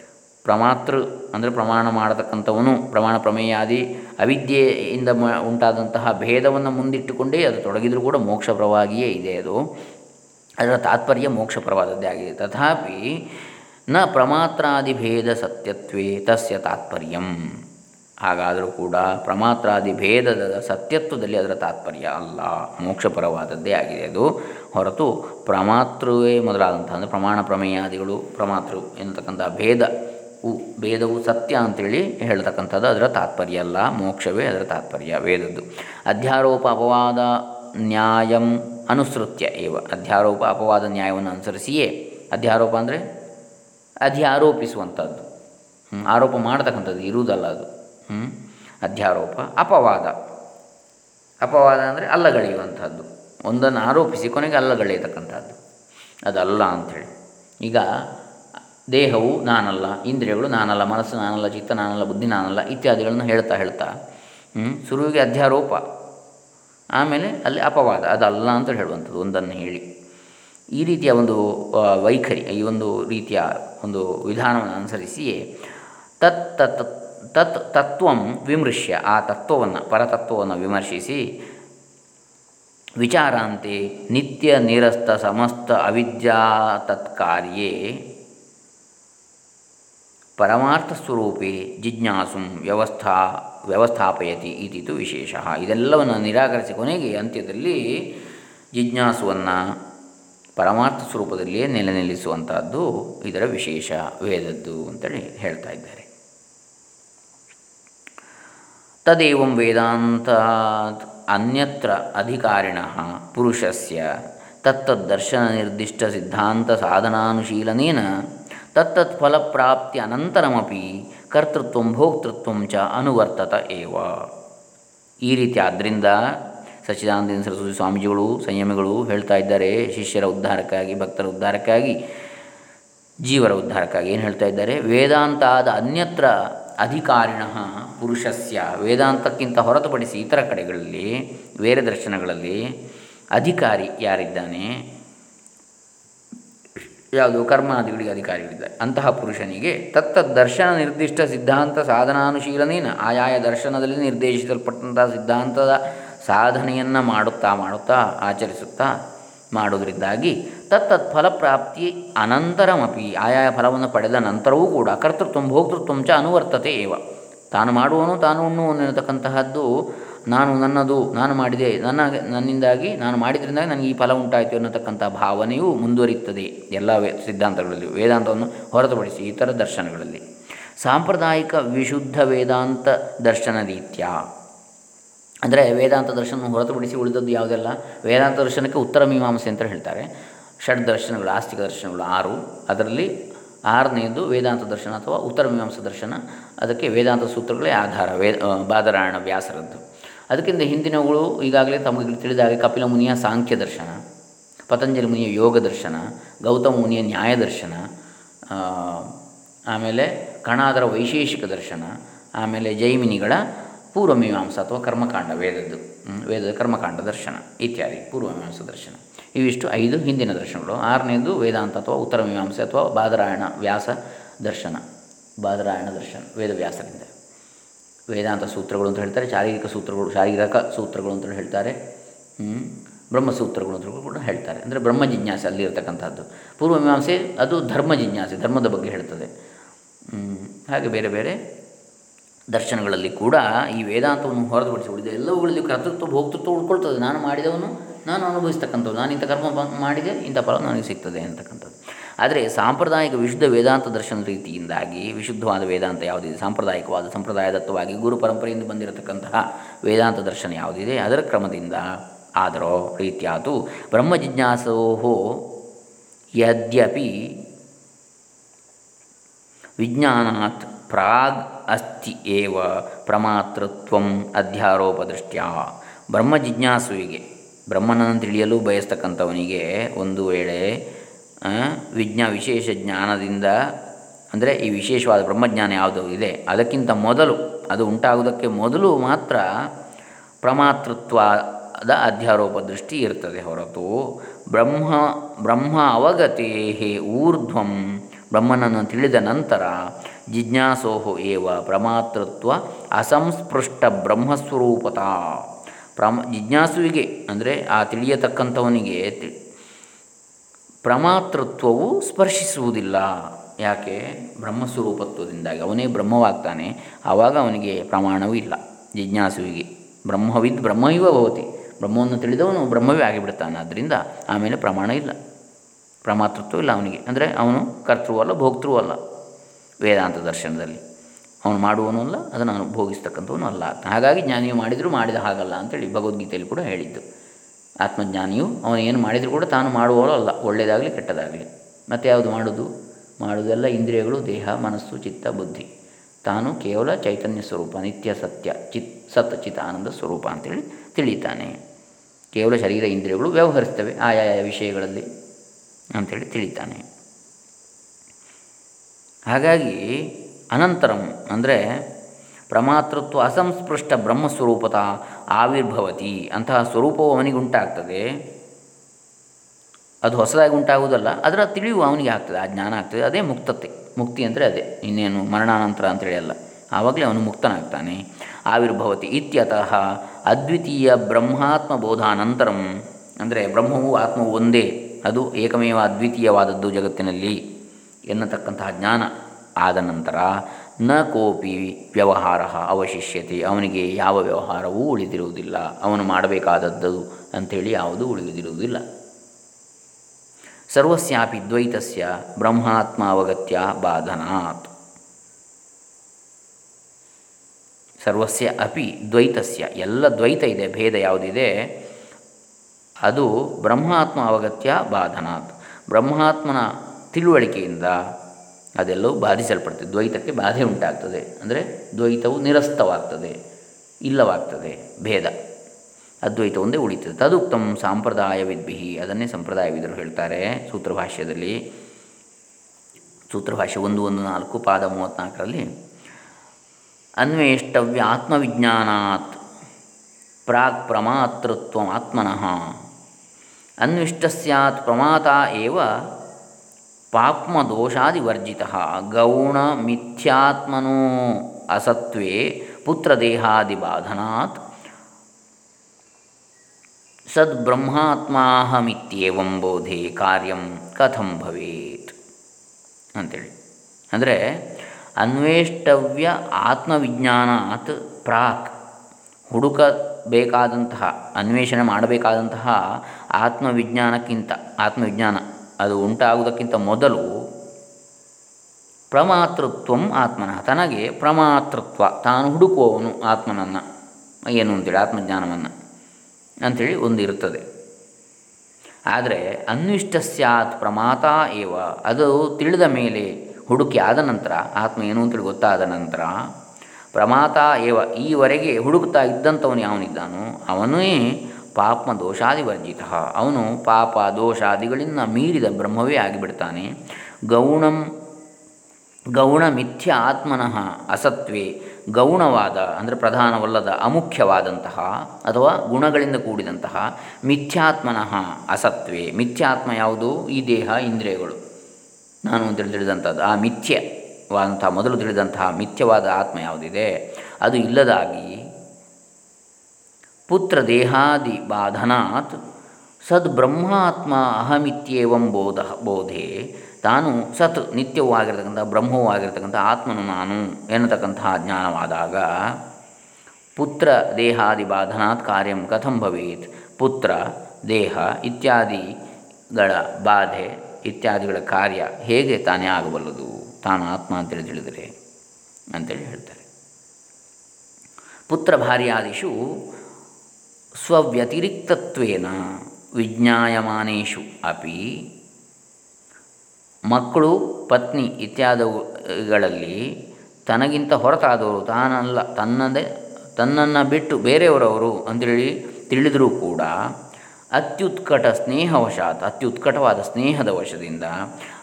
ಪ್ರಮಾತೃ ಅಂದರೆ ಪ್ರಮಾಣ ಮಾಡತಕ್ಕಂಥವನು, ಪ್ರಮಾಣ ಪ್ರಮೇಯಾದಿ ಅವಿದ್ಯೆಯಿಂದ ಮ ಉಂಟಾದಂತಹ ಭೇದವನ್ನು ಮುಂದಿಟ್ಟುಕೊಂಡೇ ಅದು ತೊಡಗಿದರೂ ಕೂಡ ಮೋಕ್ಷಪರವಾಗಿಯೇ ಇದೆ ಅದು. ಅದರ ತಾತ್ಪರ್ಯ ಮೋಕ್ಷಪರವಾದದ್ದೇ ಆಗಿದೆ. ತಥಾಪಿ ನ ಪ್ರಮಾತ್ರಾದಿಭೇದ ಸತ್ಯತ್ವೇ ತಸ್ಯ ತಾತ್ಪರ್ಯಂ. ಹಾಗಾದರೂ ಕೂಡ ಪ್ರಮಾತ್ರಾದಿ ಭೇದದ ಸತ್ಯತ್ವದಲ್ಲಿ ಅದರ ತಾತ್ಪರ್ಯ ಅಲ್ಲ. ಮೋಕ್ಷಪರವಾದದ್ದೇ ಆಗಿದೆ ಅದು. ಹೊರತು ಪ್ರಮಾತೃವೇ ಮೊದಲಾದಂಥ, ಅಂದರೆ ಪ್ರಮಾಣ ಪ್ರಮೇಯಾದಿಗಳು, ಪ್ರಮಾತೃ ಎನ್ನತಕ್ಕಂಥ ಭೇದ ಉ, ಭೇದವು ಸತ್ಯ ಅಂತೇಳಿ ಹೇಳ್ತಕ್ಕಂಥದ್ದು ಅದರ ತಾತ್ಪರ್ಯ ಅಲ್ಲ. ಮೋಕ್ಷವೇ ಅದರ ತಾತ್ಪರ್ಯ, ವೇದದ್ದು. ಅಧ್ಯಾರೋಪ ಅಪವಾದ ನ್ಯಾಯಂ ಅನುಸೃತ್ಯ ಏವ. ಅಧ್ಯಾರೋಪ ಅಪವಾದ ನ್ಯಾಯವನ್ನು ಅನುಸರಿಸಿಯೇ. ಅಧ್ಯಾರೋಪ ಅಂದರೆ ಅಧ್ಯಾರೋಪಿಸುವಂಥದ್ದು ಆರೋಪ ಮಾಡತಕ್ಕಂಥದ್ದು ಇರುವುದಲ್ಲ ಅದು. ಅಧ್ಯಾರೋಪ, ಅಪವಾದ. ಅಪವಾದ ಅಂದರೆ ಅಲ್ಲಗಳೆಯುವಂಥದ್ದು ಒಂದನ್ನು ಆರೋಪಿಸಿ ಕೊನೆಗೆ ಅಲ್ಲಗಳೆಯತಕ್ಕಂಥದ್ದು ಅದಲ್ಲ ಅಂಥೇಳಿ ಈಗ ದೇಹವು ನಾನಲ್ಲ, ಇಂದ್ರಿಯಗಳು ನಾನಲ್ಲ, ಮನಸ್ಸು ನಾನಲ್ಲ, ಚಿತ್ತ ನಾನಲ್ಲ, ಬುದ್ಧಿ ನಾನಲ್ಲ ಇತ್ಯಾದಿಗಳನ್ನು ಹೇಳ್ತಾ ಹೇಳ್ತಾ ಶುರುವಿಗೆ ಅಧ್ಯಾರೋಪ. ಆಮೇಲೆ ಅಲ್ಲಿ ಅಪವಾದ, ಅದಲ್ಲ ಅಂತ ಹೇಳುವಂಥದ್ದು ಒಂದನ್ನು ಹೇಳಿ. ಈ ರೀತಿಯ ಒಂದು ವೈಖರಿ, ಈ ಒಂದು ರೀತಿಯ ಒಂದು ವಿಧಾನವನ್ನು ಅನುಸರಿಸಿಯೇ ತತ್ ತತ್ ತತ್ ತತ್ವಂ ವಿಮೃಶ್ಯ. ಆ ತತ್ವವನ್ನು, ಪರತತ್ವವನ್ನು ವಿಮರ್ಶಿಸಿ ವಿಚಾರಾಂತೆ ನಿತ್ಯ ನಿರಸ್ತ ಸಮಸ್ತ ಅವಿದ್ಯಾ ತತ್ಕಾರ್ಯೇ ಪರಮಾರ್ಥ ಸ್ವರೂಪೇ ಜಿಜ್ಞಾಸುಂ ವ್ಯವಸ್ಥಾ ವ್ಯವಸ್ಥಾಪಯತಿ ಇದು ವಿಶೇಷ. ಇದೆಲ್ಲವನ್ನು ನಿರಾಕರಿಸಿ ಕೊನೆಗೆ ಅಂತ್ಯದಲ್ಲಿ ಜಿಜ್ಞಾಸುವನ್ನು ಪರಮಾರ್ಥ ಸ್ವರೂಪದಲ್ಲಿಯೇ ನೆಲೆ ನಿಲ್ಲಿಸುವಂಥದ್ದು ಇದರ ವಿಶೇಷ, ವೇದದ್ದು ಅಂತೇಳಿ ಹೇಳ್ತಾ ಇದ್ದಾರೆ. ತದೇವಂ ವೇದಾಂತ ಅನ್ಯತ್ರ ಅಧಿಕಾರಿಣ ಪುರುಷಸ್ಯ ತತ್ತದ್ದರ್ಶನ ನಿರ್ದಿಷ್ಟ ಸಿದ್ಧಾಂತ ಸಾಧನಾನುಶೀಲನೇನ ತತ್ತತ್ ಫಲಪ್ರಾಪ್ತಿ ಅನಂತರಮಪಿ ಕರ್ತೃತ್ವ ಭೋಕ್ತೃತ್ವ ಚ ಅನುವರ್ತತ ಏವ. ಈ ರೀತಿ ಆದ್ದರಿಂದ ಸಚ್ಚಿದಾನಂದ ಸರಸ್ವತಿ ಸ್ವಾಮೀಜಿಗಳು, ಸಂಯಮಿಗಳು ಹೇಳ್ತಾ ಇದ್ದಾರೆ, ಶಿಷ್ಯರ ಉದ್ಧಾರಕ್ಕಾಗಿ, ಭಕ್ತರ ಉದ್ಧಾರಕ್ಕಾಗಿ, ಜೀವರ ಉದ್ಧಾರಕ್ಕಾಗಿ ಏನು ಹೇಳ್ತಾ ಇದ್ದಾರೆ? ವೇದಾಂತಾದ ಅನ್ಯತ್ರ ಅಧಿಕಾರಿಣ ಪುರುಷಸ್ಯ. ವೇದಾಂತಕ್ಕಿಂತ ಹೊರತುಪಡಿಸಿ ಇತರ ಕಡೆಗಳಲ್ಲಿ, ಬೇರೆ ದರ್ಶನಗಳಲ್ಲಿ ಅಧಿಕಾರಿ ಯಾರಿದ್ದಾನೆ? ಯಾವುದು? ಕರ್ಮಾದಿಗಳಿಗೆ ಅಧಿಕಾರಿಗಳಿದ್ದಾರೆ. ಅಂತಹ ಪುರುಷನಿಗೆ ತತ್ತ ದರ್ಶನ ನಿರ್ದಿಷ್ಟ ಸಿದ್ಧಾಂತ ಸಾಧನಾನುಶೀಲನೇನ. ಆಯಾಯ ದರ್ಶನದಲ್ಲಿ ನಿರ್ದೇಶಿಸಲ್ಪಟ್ಟಂತಹ ಸಿದ್ಧಾಂತದ ಸಾಧನೆಯನ್ನು ಮಾಡುತ್ತಾ ಮಾಡುತ್ತಾ ಆಚರಿಸುತ್ತಾ ಮಾಡುವುದರಿಂದಾಗಿ ತತ್ತತ್ ಫಲಪ್ರಾಪ್ತಿ ಅನಂತರಮಪಿ ಆಯಾಯ ಫಲವನ್ನು ಪಡೆದ ನಂತರವೂ ಕೂಡ ಕರ್ತೃತ್ವ ಭೋಕ್ತೃತ್ವ ಚ ಅನುವರ್ತತೆ ಏವ. ತಾನು ಮಾಡುವನು ತಾನು ಉಣ್ಣುವನು ಎನ್ನತಕ್ಕಂತಹದ್ದು ನಾನು ನನ್ನದು, ನಾನು ಮಾಡಿದೆ ನನ್ನ ನನ್ನಿಂದಾಗಿ, ನಾನು ಮಾಡಿದ್ರಿಂದಾಗಿ ನನಗೆ ಈ ಫಲ ಉಂಟಾಯಿತು ಅನ್ನತಕ್ಕಂಥ ಭಾವನೆಯು ಮುಂದುವರಿಯುತ್ತದೆ ಎಲ್ಲ ವೇ ಸಿದ್ಧಾಂತಗಳಲ್ಲಿ, ವೇದಾಂತವನ್ನು ಹೊರತುಪಡಿಸಿ ಇತರ ದರ್ಶನಗಳಲ್ಲಿ. ಸಾಂಪ್ರದಾಯಿಕ ವಿಶುದ್ಧ ವೇದಾಂತ ದರ್ಶನ ರೀತ್ಯ. ಅಂದರೆ ವೇದಾಂತ ದರ್ಶನ ಹೊರತುಪಡಿಸಿ ಉಳಿದದ್ದು ಯಾವುದೆಲ್ಲ ವೇದಾಂತ ದರ್ಶನಕ್ಕೆ ಉತ್ತರ ಮೀಮಾಂಸೆ ಅಂತ ಹೇಳ್ತಾರೆ. ಷಡ್ ದರ್ಶನಗಳು, ಆಸ್ತಿಕ ದರ್ಶನಗಳು ಆರು. ಅದರಲ್ಲಿ ಆರನೆಯದು ವೇದಾಂತ ದರ್ಶನ ಅಥವಾ ಉತ್ತರ ಮೀಮಾಂಸ ದರ್ಶನ. ಅದಕ್ಕೆ ವೇದಾಂತ ಸೂತ್ರಗಳೇ ಆಧಾರ. ವೇದ ಬಾದರಾಯಣ, ವ್ಯಾಸರದ್ದು. ಅದಕ್ಕಿಂತ ಹಿಂದಿನವುಗಳು ಈಗಾಗಲೇ ತಮಗೆ ತಿಳಿದಾಗೆ ಕಪಿಲ ಮುನಿಯ ಸಾಂಖ್ಯ ದರ್ಶನ, ಪತಂಜಲಿ ಮುನಿಯ ಯೋಗ ದರ್ಶನ, ಗೌತಮ ಮುನಿಯ ನ್ಯಾಯ ದರ್ಶನ ಆಮೇಲೆ ಕಣಾದರ ವೈಶೇಷಿಕ ದರ್ಶನ, ಆಮೇಲೆ ಜೈಮಿನಿಗಳ ಪೂರ್ವಮೀಮಾಂಸ ಅಥವಾ ಕರ್ಮಕಾಂಡ, ವೇದದ್ದು ವೇದದ ಕರ್ಮಕಾಂಡ ದರ್ಶನ ಇತ್ಯಾದಿ, ಪೂರ್ವಮೀಮಾಂಸ ದರ್ಶನ. ಇವಿಷ್ಟು ಐದು ಹಿಂದಿನ ದರ್ಶನಗಳು. ಆರನೇದು ವೇದಾಂತ ಅಥವಾ ಉತ್ತರ ಮೀಮಾಂಸೆ ಅಥವಾ ಬಾದರಾಯಣ ವ್ಯಾಸ ದರ್ಶನ. ಬಾದರಾಯಣ ದರ್ಶನ, ವೇದವ್ಯಾಸರಿಂದ. ವೇದಾಂತ ಸೂತ್ರಗಳು ಅಂತ ಹೇಳ್ತಾರೆ, ಶಾರೀರಿಕ ಸೂತ್ರಗಳು ಶಾರೀರಿಕ ಸೂತ್ರಗಳು ಅಂತ ಹೇಳ್ತಾರೆ ಬ್ರಹ್ಮಸೂತ್ರಗಳು ಅಂತ ಕೂಡ ಹೇಳ್ತಾರೆ. ಅಂದರೆ ಬ್ರಹ್ಮ ಜಿಜ್ಞಾಸೆ ಅಲ್ಲಿರ್ತಕ್ಕಂಥದ್ದು ಪೂರ್ವಮೀಮಾಂಸೆ ಅದು ಧರ್ಮ ಜಿಜ್ಞಾಸೆ, ಧರ್ಮದ ಬಗ್ಗೆ ಹೇಳ್ತದೆ. ಹಾಗೆ ಬೇರೆ ಬೇರೆ ದರ್ಶನಗಳಲ್ಲಿ ಕೂಡ ಈ ವೇದಾಂತವನ್ನು ಹೊರತುಪಡಿಸಿ ಉಳಿದ ಎಲ್ಲವುಗಳಲ್ಲಿ ಕರ್ತೃತ್ವ, ಭೋಕ್ತೃತ್ವ ಉಳ್ಕೊಳ್ತದೆ. ನಾನು ಮಾಡಿದವನು, ನಾನು ಅನುಭವಿಸ್ತಕ್ಕಂಥದ್ದು ನಾನು ಇಂಥ ಕರ್ಮ ಮಾಡಿದೆ, ಇಂಥ ಫಲ ನನಗೆ ಸಿಗ್ತದೆ ಅಂತಕ್ಕಂಥದ್ದು. ಆದರೆ ಸಾಂಪ್ರದಾಯಿಕ ವಿಶುದ್ಧ ವೇದಾಂತ ದರ್ಶನ ರೀತಿಯಿಂದಾಗಿ, ವಿಶುದ್ಧವಾದ ವೇದಾಂತ ಯಾವುದಿದೆ? ಸಾಂಪ್ರದಾಯಿಕವಾದ, ಸಂಪ್ರದಾಯದತ್ತವಾಗಿ ಗುರು ಪರಂಪರೆಯಿಂದ ಬಂದಿರತಕ್ಕಂತಹ ವೇದಾಂತ ದರ್ಶನ ಯಾವುದಿದೆ? ಅದರ ಕ್ರಮದಿಂದ ಆದರೋ ರೀತಿಯಾತು ಬ್ರಹ್ಮ ಜಿಜ್ಞಾಸೋ ಯದ್ಯಪಿ ವಿಜ್ಞಾನಾತ್ ಪ್ರಾಗ್ ಅಸ್ತಿ ಏವ ಪ್ರಮಾತೃತ್ವ ಅಧ್ಯಾರೋಪ ದೃಷ್ಟ್ಯಾ ಬ್ರಹ್ಮ ಜಿಜ್ಞಾಸುವಿಗೆ, ಬ್ರಹ್ಮನನ್ನು ತಿಳಿಯಲು ಬಯಸ್ತಕ್ಕಂಥವನಿಗೆ ಒಂದು ವೇಳೆ ವಿಜ್ಞಾ, ವಿಶೇಷ ಜ್ಞಾನದಿಂದ, ಅಂದರೆ ಈ ವಿಶೇಷವಾದ ಬ್ರಹ್ಮಜ್ಞಾನ ಯಾವುದು ಇದೆ, ಅದಕ್ಕಿಂತ ಮೊದಲು, ಅದು ಉಂಟಾಗುವುದಕ್ಕೆ ಮೊದಲು ಮಾತ್ರ ಪ್ರಮಾತೃತ್ವದ ಅಧ್ಯಾರೋಪ ದೃಷ್ಟಿ ಇರ್ತದೆ ಹೊರತು, ಬ್ರಹ್ಮ ಬ್ರಹ್ಮ ಅವಗತೇ ಊರ್ಧ್ವಂ, ಬ್ರಹ್ಮನನ್ನು ತಿಳಿದ ನಂತರ ಜಿಜ್ಞಾಸೋಹೋ ಏವ ಪ್ರಮಾತೃತ್ವ ಅಸಂಸ್ಪೃಷ್ಟ ಬ್ರಹ್ಮಸ್ವರೂಪತ. ಪ್ರಮ, ಜಿಜ್ಞಾಸುವಿಗೆ ಅಂದರೆ ಆ ತಿಳಿಯತಕ್ಕಂಥವನಿಗೆ ಪ್ರಮಾತೃತ್ವವು ಸ್ಪರ್ಶಿಸುವುದಿಲ್ಲ. ಯಾಕೆ? ಬ್ರಹ್ಮಸ್ವರೂಪತ್ವದಿಂದಾಗಿ. ಅವನೇ ಬ್ರಹ್ಮವಾಗ್ತಾನೆ. ಆವಾಗ ಅವನಿಗೆ ಪ್ರಮಾಣವೂ ಇಲ್ಲ. ಜಿಜ್ಞಾಸುವಿಗೆ. ಬ್ರಹ್ಮವಿದ್ ಬ್ರಹ್ಮೈವ ಭವತಿ. ಬ್ರಹ್ಮವನ್ನು ತಿಳಿದವನು ಬ್ರಹ್ಮವೇ ಆಗಿಬಿಡ್ತಾನೆ. ಆದ್ದರಿಂದ ಆಮೇಲೆ ಪ್ರಮಾಣ ಇಲ್ಲ. ಪ್ರಮಾತೃತ್ವ ಇಲ್ಲ ಅವನಿಗೆ. ಅಂದರೆ ಅವನು ಕರ್ತೃವಲ್ಲ ಭೋಕ್ತೃವಲ್ಲ ವೇದಾಂತ ದರ್ಶನದಲ್ಲಿ. ಅವನು ಮಾಡುವನು ಅಲ್ಲ, ಅದನ್ನು ಅನುಭೋಗಿಸ್ತಕ್ಕಂಥವನು ಅಲ್ಲ. ಹಾಗಾಗಿ ಜ್ಞಾನಿಯು ಮಾಡಿದರೂ ಮಾಡಿದ ಹಾಗಲ್ಲ ಅಂತೇಳಿ ಭಗವದ್ಗೀತೆಯಲ್ಲಿ ಕೂಡ ಹೇಳಿದ್ದು. ಆತ್ಮಜ್ಞಾನಿಯು ಅವನು ಏನು ಮಾಡಿದರೂ ಕೂಡ ತಾನು ಮಾಡುವವಳು ಅಲ್ಲ, ಒಳ್ಳೆಯದಾಗಲಿ ಕೆಟ್ಟದಾಗಲಿ. ಮತ್ತು ಯಾವುದು ಮಾಡೋದು? ಮಾಡುವುದೆಲ್ಲ ಇಂದ್ರಿಯಗಳು, ದೇಹ, ಮನಸ್ಸು, ಚಿತ್ತ, ಬುದ್ಧಿ. ತಾನು ಕೇವಲ ಚೈತನ್ಯ ಸ್ವರೂಪ, ನಿತ್ಯ ಸತ್ಯ, ಚಿತ್, ಸತ್, ಚಿತ್, ಆನಂದ ಸ್ವರೂಪ ಅಂತೇಳಿ ತಿಳಿತಾನೆ ಕೇವಲ ಶರೀರ ಇಂದ್ರಿಯಗಳು ವ್ಯವಹರಿಸ್ತವೆ ಆಯಾ ವಿಷಯಗಳಲ್ಲಿ ಅಂಥೇಳಿ ತಿಳಿತಾನೆ ಹಾಗಾಗಿ ಅನಂತರಂ ಅಂದರೆ ಪ್ರಮಾತೃತ್ವ ಅಸಂಸ್ಪೃಷ್ಟ ಬ್ರಹ್ಮಸ್ವರೂಪತ ಆವಿರ್ಭವತಿ ಅಂತಹ ಸ್ವರೂಪವು ಅವನಿಗೆ ಉಂಟಾಗ್ತದೆ. ಅದು ಹೊಸದಾಗಿ ಉಂಟಾಗುವುದಲ್ಲ, ಅದರ ತಿಳಿವು ಅವನಿಗೆ ಆಗ್ತದೆ, ಆ ಜ್ಞಾನ ಆಗ್ತದೆ, ಅದೇ ಮುಕ್ತತೆ. ಮುಕ್ತಿ ಅಂದರೆ ಅದೇ, ಇನ್ನೇನು ಮರಣಾನಂತರ ಅಂತೇಳಿ ಅಲ್ಲ ಆವಾಗಲೇ ಅವನು ಮುಕ್ತನಾಗ್ತಾನೆ. ಆವಿರ್ಭವತಿ ಇತ್ಯತಃ ಅದ್ವಿತೀಯ ಬ್ರಹ್ಮಾತ್ಮ ಬೋಧಾನಂತರಂ ಅಂದರೆ ಬ್ರಹ್ಮವು ಆತ್ಮವು ಒಂದೇ, ಅದು ಏಕಮೇವ ಅದ್ವಿತೀಯವಾದದ್ದು ಜಗತ್ತಿನಲ್ಲಿ. ಎನ್ನತಕ್ಕಂತಹ ಜ್ಞಾನ ಆದ ನಂತರ ನ ಕೋಪಿ ವ್ಯವಹಾರ ಅವಶಿಷ್ಯತೆ, ಅವನಿಗೆ ಯಾವ ವ್ಯವಹಾರವೂ ಉಳಿದಿರುವುದಿಲ್ಲ. ಅವನು ಮಾಡಬೇಕಾದದ್ದು ಅಂಥೇಳಿ ಯಾವುದೂ ಉಳಿದಿರುವುದಿಲ್ಲ. ಸರ್ವಸ್ಯಾಪಿ ದ್ವೈತಸ್ಯ ಬ್ರಹ್ಮಾತ್ಮ ಅವಗತ್ಯ ಬಾಧನಾತ್. ಸರ್ವಸ್ಯ ಅಪಿ ದ್ವೈತಸ್ಯ, ಎಲ್ಲ ದ್ವೈತ ಇದೆ, ಭೇದ ಯಾವುದಿದೆ? ಅದು ಬ್ರಹ್ಮಾತ್ಮ ಅವಗತ್ಯ ಬಾಧನಾತ್. ಬ್ರಹ್ಮಾತ್ಮನ ತಿಳುವಳಿಕೆಯಿಂದ ಅದೆಲ್ಲವೂ ಬಾಧಿಸಲ್ಪಡ್ತದೆ. ದ್ವೈತಕ್ಕೆ ಬಾಧೆ ಉಂಟಾಗ್ತದೆ. ಅಂದರೆ ದ್ವೈತವು ನಿರಸ್ತವಾಗ್ತದೆ, ಇಲ್ಲವಾಗ್ತದೆ, ಭೇದ. ಅದ್ವೈತ ಒಂದೇ ಉಳಿತದೆ. ತದುಕ್ತಂ ಸಾಂಪ್ರದಾಯ ವಿದ್ಭಿಹಿ ಅದನ್ನೇ ಸಂಪ್ರದಾಯವಿದರು ಹೇಳ್ತಾರೆ ಸೂತ್ರಭಾಷ್ಯದಲ್ಲಿ. ಸೂತ್ರಭಾಷ್ಯ ಒಂದು ಒಂದು, ನಾಲ್ಕು, ಪಾದ ಮೂವತ್ತ್ನಾಲ್ಕರಲ್ಲಿ ಅನ್ವೇಷ್ಟವ್ಯ ಆತ್ಮವಿಜ್ಞಾನಾತ್ ಪ್ರಾಕ್ ಪ್ರಮಾತೃತ್ವ ಆತ್ಮನಃ ಅನ್ವಿಷ್ಟ ಸ್ಯಾತ್ ಪ್ರಮಾತ ಏವ ಪಾಪ್ಮದೋಷಾದಿವರ್ಜಿತ. ಗೌಣ ಮಿಥ್ಯಾತ್ಮನೋ ಅಸತ್ವೇ ಪುತ್ರದೇಹಾದಿಬಾಧನಾತ್. ಸದ್ಬ್ರಹ್ಮಾತ್ಮಾಹಮಿತ್ಯೇವಂ ಬೋಧೆ ಕಾರ್ಯಂ ಕಥಂ ಭವೇತ್. ಅಂಥೇಳಿ ಅಂದರೆ ಅನ್ವೇಷ್ಟವ್ಯ ಆತ್ಮವಿಜ್ಞಾನಾತ್ ಪ್ರಾಕ್. ಹುಡುಕಬೇಕಾದಂತಹ, ಅನ್ವೇಷಣೆ ಮಾಡಬೇಕಾದಂತಹ ಆತ್ಮವಿಜ್ಞಾನಕ್ಕಿಂತ, ಆತ್ಮವಿಜ್ಞಾನ. ಅದು ಉಂಟಾಗುವುದಕ್ಕಿಂತ ಮೊದಲು ಪ್ರಮಾತೃತ್ವ ಆತ್ಮನಃ, ತನಗೆ ಪ್ರಮಾತೃತ್ವ, ತಾನು ಹುಡುಕುವವನು ಆತ್ಮನನ್ನು, ಏನು ಅಂತೇಳಿ ಆತ್ಮಜ್ಞಾನವನ್ನು ಅಂಥೇಳಿ ಒಂದು ಇರುತ್ತದೆ ಆದರೆ ಅನ್ವಿಷ್ಟ ಸ್ಯಾತ್ ಪ್ರಮಾತ ಏವ, ಅದು ತಿಳಿದ ಮೇಲೆ ಹುಡುಕಿ ಆದ ನಂತರ, ಆತ್ಮ ಏನು ಅಂತೇಳಿ ಗೊತ್ತಾದ ನಂತರ, ಪ್ರಮಾತ ಏವ ಈವರೆಗೆ ಹುಡುಕ್ತಾ ಇದ್ದಂಥವನು ಯಾವನಿದ್ದಾನೋ, ಅವನೇ ಪಾಪ ದೋಷಾದಿ ವರ್ಜಿತ ಅವನು ಪಾಪ ದೋಷಾದಿಗಳಿಂದ ಮೀರಿದ ಬ್ರಹ್ಮವೇ ಆಗಿಬಿಡ್ತಾನೆ. ಗೌಣಂ ಗೌಣ ಮಿಥ್ಯ ಆತ್ಮನಃ ಅಸತ್ವೇ. ಗೌಣವಾದ, ಅಂದರೆ ಪ್ರಧಾನವಲ್ಲದ, ಅಮುಖ್ಯವಾದಂತಹ ಅಥವಾ ಗುಣಗಳಿಂದ ಕೂಡಿದಂತಹ ಮಿಥ್ಯಾತ್ಮನಃ ಅಸತ್ವೇ. ಮಿಥ್ಯಾತ್ಮ ಯಾವುದು? ಈ ದೇಹ, ಇಂದ್ರಿಯಗಳು. ನಾನು ಅಂತೇಳಿ ತಿಳಿದಂಥದ್ದು. ಆ ಮಿಥ್ಯವಾದಂತಹ, ಮೊದಲು ತಿಳಿದಂತಹ ಮಿಥ್ಯವಾದ ಆತ್ಮ ಯಾವುದಿದೆ? ಅದು ಇಲ್ಲದಾಗಿ ಪುತ್ರ ದೇಹಾದಿ ಬಾಧನಾತ್. ಸದ್ಬ್ರಹ್ಮಾತ್ಮ ಅಹಮಿತ್ಯೇವಂ ಬೋಧ ಬೋಧೆ. ತಾನು ಸತ್ ನಿತ್ಯವೂ ಆಗಿರತಕ್ಕಂಥ ಬ್ರಹ್ಮವೂ ಆಗಿರತಕ್ಕಂಥ ಆತ್ಮನು ನಾನು ಎನ್ನತಕ್ಕಂತಹ ಜ್ಞಾನವಾದಾಗ, ಪುತ್ರ ದೇಹಾದಿ ಬಾಧನಾತ್ ಕಾರ್ಯಂ ಕಥಂ ಭವೇತ್. ಪುತ್ರ, ದೇಹ ಇತ್ಯಾದಿಗಳ ಬಾಧೆ, ಇತ್ಯಾದಿಗಳ ಕಾರ್ಯ ಹೇಗೆ ತಾನೇ ಆಗಬಲ್ಲದು? ತಾನು ಆತ್ಮ ಅಂತೇಳಿ ತಿಳಿದರೆ, ಅಂತೇಳಿ ಹೇಳ್ತಾರೆ. ಪುತ್ರ ಭಾರ್ಯಾದಿಷು ಸ್ವವ್ಯತಿರಿಕ್ತತ್ವೇನ ವಿಜ್ಞಾಯಮಾನೇಶು ಅಪಿ. ಮಕ್ಕಳು, ಪತ್ನಿ ಇತ್ಯಾದಿಗಳಲ್ಲಿ ತನಗಿಂತ ಹೊರತಾದವರು ತಾನಲ್ಲ, ತನ್ನದೇ, ತನ್ನನ್ನು ಬಿಟ್ಟು ಬೇರೆಯವರವರು ಅಂತೇಳಿ ತಿಳಿದರೂ ಕೂಡ ಅತ್ಯುತ್ಕಟ ಸ್ನೇಹವಶಾತ್, ಅತ್ಯುತ್ಕಟವಾದ ಸ್ನೇಹದ ವಶದಿಂದ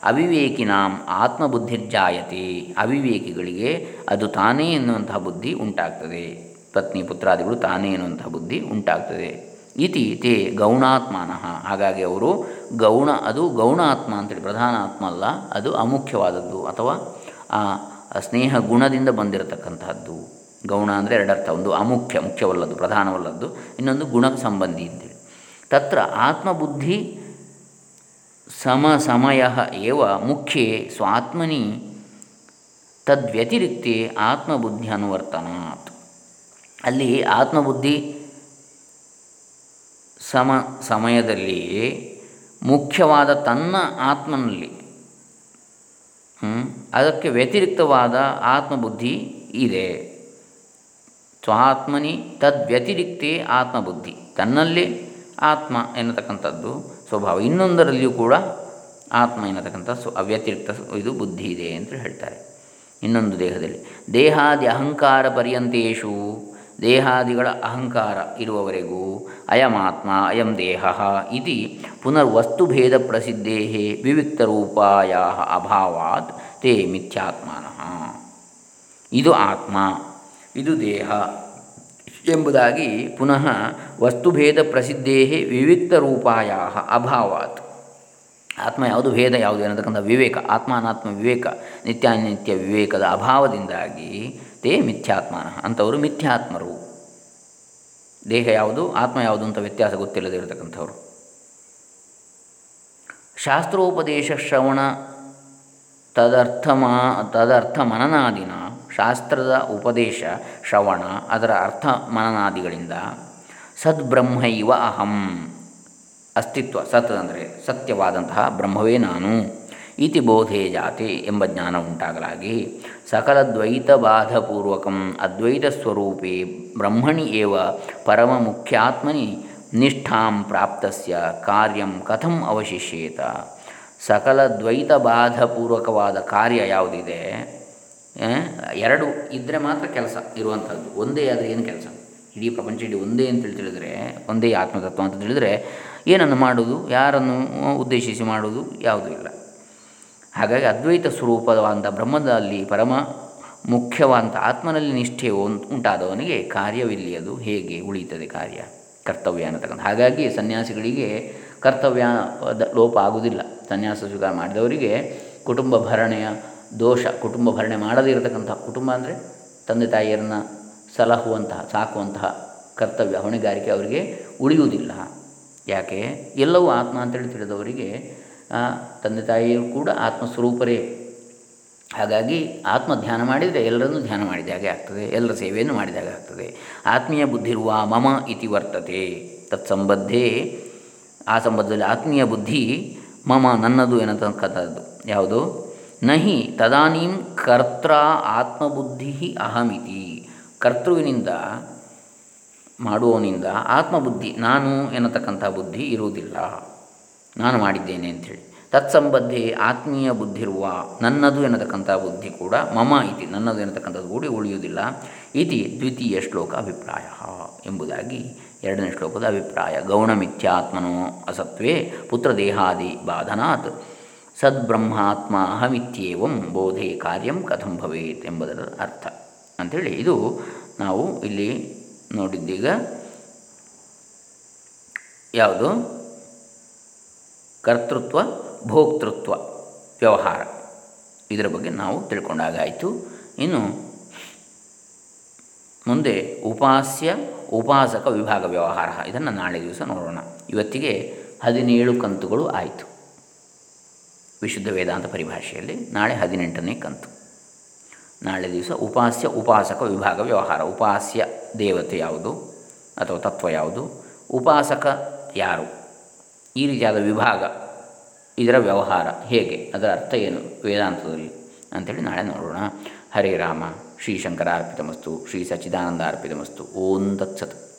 ಅವಿವೇಕಿನಾಂ ಆತ್ಮಬುದ್ಧಿರ್ಜಾಯತೆ, ಅವಿವೇಕಿಗಳಿಗೆ ಅದು ತಾನೇ ಎನ್ನುವಂತಹ ಬುದ್ಧಿ ಉಂಟಾಗ್ತದೆ. ಪತ್ನಿ ಪುತ್ರಾದಿಗಳು ತಾನೇ ಎನ್ನುವಂತಹ ಬುದ್ಧಿ ಉಂಟಾಗ್ತದೆ. ಇತಿ ತೇ ಗೌಣಾತ್ಮನಃ. ಹಾಗಾಗಿ ಅವರು ಗೌಣ, ಅದು ಗೌಣಾತ್ಮ ಅಂತೇಳಿ ಪ್ರಧಾನ ಆತ್ಮ ಅಲ್ಲ, ಅದು ಅಮುಖ್ಯವಾದದ್ದು ಅಥವಾ ಆ ಸ್ನೇಹ ಗುಣದಿಂದ ಬಂದಿರತಕ್ಕಂತಹದ್ದು. ಗೌಣ ಅಂದರೆ ಎರಡರ್ಥ, ಒಂದು ಅಮುಖ್ಯ, ಮುಖ್ಯವಲ್ಲದ್ದು, ಪ್ರಧಾನವಲ್ಲದ್ದು, ಇನ್ನೊಂದು ಗುಣ ಸಂಬಂಧಿ ಅಂತೇಳಿ. ತತ್ರ ಆತ್ಮಬುದ್ಧಿ ಸಮ ಸಮಯ ಏವ ಮುಖ್ಯ ಸ್ವಾತ್ಮನಿ ತದ್ವ್ಯತಿರಿಕ್ತೆ ಆತ್ಮಬುದ್ಧಿ ಅನುವರ್ತನಾತ್. ಅಲ್ಲಿ ಆತ್ಮಬುದ್ಧಿ ಸಮ ಸಮಯದಲ್ಲಿ ಮುಖ್ಯವಾದ ತನ್ನ ಆತ್ಮನಲ್ಲಿ ಅದಕ್ಕೆ ವ್ಯತಿರಿಕ್ತವಾದ ಆತ್ಮಬುದ್ಧಿ ಇದೆ. ಸ್ವಾತ್ಮನಿ ತದ್ವ್ಯತಿರಿಕ್ತೇ ಆತ್ಮಬುದ್ಧಿ, ತನ್ನಲ್ಲಿ ಆತ್ಮ ಎನ್ನತಕ್ಕಂಥದ್ದು ಸ್ವಭಾವ. ಇನ್ನೊಂದರಲ್ಲಿಯೂ ಕೂಡ ಆತ್ಮ ಎನ್ನತಕ್ಕಂಥ ಸ್ವ ಅವ್ಯತಿರಿಕ್ತ ಇದು ಬುದ್ಧಿ ಇದೆ ಅಂತ ಹೇಳ್ತಾರೆ. ಇನ್ನೊಂದು ದೇಹದಲ್ಲಿ ದೇಹಾದಿ ಅಹಂಕಾರ ಪರ್ಯಂತೇಶು ದೇಹಾದಿಗಳ ಅಹಂಕಾರ ಇರುವವರೆಗೂ ಅಯಮಾತ್ಮ ಅಯಂ ದೇಹ ಇತಿ ಪುನರ್ವಸ್ತುಭೇದ ಪ್ರಸಿದ್ಧೇ ವಿವಿಕ್ತರೂಪಾಯ ಅಭಾವಾತ್ ತೇ ಮಿಥ್ಯಾತ್ಮನಃ. ಇದು ಆತ್ಮ, ಇದು ದೇಹ ಎಂಬುದಾಗಿ ಪುನಃ ವಸ್ತುಭೇದ ಪ್ರಸಿದ್ಧೇ ವಿವಿಕ್ತ ರೂಪಾಯ ಅಭಾವಾತ್. ಆತ್ಮ ಯಾವುದು? ಭೇದ ಯಾವುದು? ಅನ್ನತಕ್ಕಂಥ ವಿವೇಕ ಆತ್ಮ ಅನಾತ್ಮ ವಿವೇಕ, ನಿತ್ಯಾನಿತ್ಯ ವಿವೇಕದ ಅಭಾವದಿಂದಾಗಿ ತೇ ಮಿಥ್ಯಾತ್ಮನ ಅಂಥವರು ಮಿಥ್ಯಾತ್ಮರು. ದೇಹ ಯಾವುದು, ಆತ್ಮ ಯಾವುದು ಅಂತ ವ್ಯತ್ಯಾಸ ಗೊತ್ತಿಲ್ಲದೆ ಇರತಕ್ಕಂಥವ್ರು ಶಾಸ್ತ್ರೋಪದೇಶ ಶ್ರವಣ ತದರ್ಥ ಮಾ ತದರ್ಥ ಮನನಾದಿನ ಶಾಸ್ತ್ರದ ಉಪದೇಶ ಶ್ರವಣ, ಅದರ ಅರ್ಥ ಮನನಾದಿಗಳಿಂದ. ಸದ್ಬ್ರಹ್ಮ ಇವ ಅಹಂ. ಅಸ್ತಿತ್ವ, ಸತ್ ಅಂದರೆ ಸತ್ಯವಾದಂತಹ ಬ್ರಹ್ಮವೇ ನಾನು. ಇತಿ ಬೋಧೆ ಜಾತೆ ಎಂಬ ಜ್ಞಾನ ಉಂಟಾಗಲಾಗಿ ಸಕಲ ದ್ವೈತ ಬಾಧಪೂರ್ವಕಂ ಅದ್ವೈತ ಸ್ವರೂಪೇ ಬ್ರಹ್ಮಣಿ ಏವ ಪರಮ ಮುಖ್ಯಾತ್ಮನಿ ನಿಷ್ಠಾಂ ಪ್ರಾಪ್ತಸ್ಯ ಕಾರ್ಯಂ ಕಥಂ ಅವಶಿಷ್ಯೇತ. ಸಕಲ ದ್ವೈತಬಾಧಪೂರ್ವಕವಾದ ಕಾರ್ಯ ಯಾವುದಿದೆ? ಎರಡು ಇದ್ದರೆ ಮಾತ್ರ ಕೆಲಸ ಇರುವಂಥದ್ದು. ಒಂದೇ ಆದರೆ ಏನು ಕೆಲಸ? ಇಡೀ ಪ್ರಪಂಚ ಇಡೀ ಒಂದೇ ಅಂತ ತಿಳಿದ್ರೆ ಒಂದೇ ಆತ್ಮತತ್ವ ಅಂತ ತಿಳಿದರೆ ಏನನ್ನು ಮಾಡುವುದು? ಯಾರನ್ನು ಉದ್ದೇಶಿಸಿ ಮಾಡುವುದು? ಯಾವುದೂ ಇಲ್ಲ. ಹಾಗಾಗಿ ಅದ್ವೈತ ಸ್ವರೂಪವಾದಂಥ ಬ್ರಹ್ಮದಲ್ಲಿ ಪರಮ ಮುಖ್ಯವಾದಂಥ ಆತ್ಮನಲ್ಲಿ ನಿಷ್ಠೆ ಉಂಟಾದವನಿಗೆ ಕಾರ್ಯವಿಲ್ಲಿ ಅದು ಹೇಗೆ ಉಳಿಯುತ್ತದೆ ಕಾರ್ಯ? ಕರ್ತವ್ಯ ಅನ್ನತಕ್ಕಂಥ ಹಾಗಾಗಿ ಸನ್ಯಾಸಿಗಳಿಗೆ ಕರ್ತವ್ಯ ಲೋಪ ಆಗುವುದಿಲ್ಲ. ಸನ್ಯಾಸ ಸ್ವೀಕಾರ ಮಾಡಿದವರಿಗೆ ಕುಟುಂಬ ಭರಣೆಯ ದೋಷ, ಕುಟುಂಬ ಭರಣೆ ಮಾಡದೇ ಇರತಕ್ಕಂಥ ಕುಟುಂಬ ಅಂದರೆ ತಂದೆ ತಾಯಿಯರನ್ನು ಸಲಹುವಂತಹ, ಸಾಕುವಂತಹ ಕರ್ತವ್ಯ, ಹೊಣೆಗಾರಿಕೆ ಅವರಿಗೆ ಉಳಿಯುವುದಿಲ್ಲ. ಯಾಕೆ? ಎಲ್ಲವೂ ಆತ್ಮ ಅಂತೇಳಿ ತಿಳಿದವರಿಗೆ ತಂದೆ ತಾಯಿಯರು ಕೂಡ ಆತ್ಮಸ್ವರೂಪರೇ. ಹಾಗಾಗಿ ಆತ್ಮ ಧ್ಯಾನ ಮಾಡಿದರೆ ಎಲ್ಲರನ್ನೂ ಧ್ಯಾನ ಮಾಡಿದ, ಹಾಗೆ ಆಗ್ತದೆ. ಎಲ್ಲರ ಸೇವೆಯನ್ನು ಮಾಡಿದ, ಹಾಗೆ ಆಗ್ತದೆ. ಆತ್ಮೀಯ ಬುದ್ಧಿರುವ ಮಮ ಇತಿ ವರ್ತತೆ. ತತ್ಸಂಬದ್ಧೇ. ಆ ಸಂಬಂಧದಲ್ಲಿ ಆತ್ಮೀಯ ಬುದ್ಧಿ ಮಮ ನನ್ನದು ಎನ್ನತಕ್ಕಂಥದ್ದು. ಯಾವುದು? ನಹಿ ತದಾನೀಂ ಕರ್ತ್ರ ಆತ್ಮಬುದ್ಧಿ ಅಹಮಿತಿ. ಕರ್ತೃವಿನಿಂದ ಮಾಡುವವನಿಂದ ಆತ್ಮಬುದ್ಧಿ, ನಾನು ಎನ್ನತಕ್ಕಂಥ ಬುದ್ಧಿ ಇರುವುದಿಲ್ಲ. ನಾನು ಮಾಡಿದ್ದೇನೆ ಅಂಥೇಳಿ ತತ್ಸಂಬದ್ಧಿ ಆತ್ಮೀಯ ಬುದ್ಧಿರುವ ನನ್ನದು ಎನ್ನತಕ್ಕಂಥ ಬುದ್ಧಿ ಕೂಡ ಮಮ ಇತಿ, ನನ್ನದು ಎನ್ನತಕ್ಕಂಥದ್ದು ಕೂಡ ಉಳಿಯುವುದಿಲ್ಲ. ಇತಿ ದ್ವಿತೀಯ ಶ್ಲೋಕ ಅಭಿಪ್ರಾಯ. ಎಂಬುದಾಗಿ ಎರಡನೇ ಶ್ಲೋಕದ ಅಭಿಪ್ರಾಯ. ಗೌಣಮಿಥ್ಯಾತ್ಮನೋ ಅಸತ್ವೇ ಪುತ್ರದೇಹಾದಿ ಬಾಧನಾತ್. ಸದ್ಬ್ರಹ್ಮಾತ್ಮ ಅಹಮಿತ್ಯೇವಂ ಬೋಧೆ ಕಾರ್ಯಂ ಕಥಂ ಭವೇತ್ ಎಂಬುದರ ಅರ್ಥ. ಅಂಥೇಳಿ ಇದು ನಾವು ಇಲ್ಲಿ ನೋಡಿದ್ದೀಗ ಯಾವುದು? ಕರ್ತೃತ್ವ, ಭೋಕ್ತೃತ್ವ, ವ್ಯವಹಾರ. ಇದರ ಬಗ್ಗೆ ನಾವು ತಿಳ್ಕೊಂಡಾಗಾಯಿತು ಇನ್ನು ಮುಂದೆ ಉಪಾಸ್ಯ, ಉಪಾಸಕ ವಿಭಾಗ ವ್ಯವಹಾರ. ಇದನ್ನು ನಾಳೆ ದಿವಸ ನೋಡೋಣ. ಇವತ್ತಿಗೆ ಹದಿನೇಳು ಕಂತುಗಳು ಆಯಿತು. ವಿಶುದ್ಧ ವೇದಾಂತ ಪರಿಭಾಷೆಯಲ್ಲಿ ನಾಳೆ ಹದಿನೆಂಟನೇ ಕಂತು. ನಾಳೆ ದಿವಸ ಉಪಾಸ್ಯ, ಉಪಾಸಕ ವಿಭಾಗ ವ್ಯವಹಾರ. ಉಪಾಸ್ಯ ದೇವತೆ ಯಾವುದು? ಅಥವಾ ತತ್ವ ಯಾವುದು? ಉಪಾಸಕ ಯಾರು? ಈ ರೀತಿಯಾದ ವಿಭಾಗ ಇದರ ವ್ಯವಹಾರ ಹೇಗೆ? ಅದರ ಅರ್ಥ ಏನು ವೇದಾಂತದಲ್ಲಿ? ಅಂಥೇಳಿ ನಾಳೆ ನೋಡೋಣ. ಹರೇ ರಾಮ. ಶ್ರೀ ಶಂಕರ ಅರ್ಪಿತಮಸ್ತು ಶ್ರೀ ಸಚ್ಚಿದಾನಂದ ಅರ್ಪಿತಮಸ್ತು. ಓಂ ತತ್ಸತ್.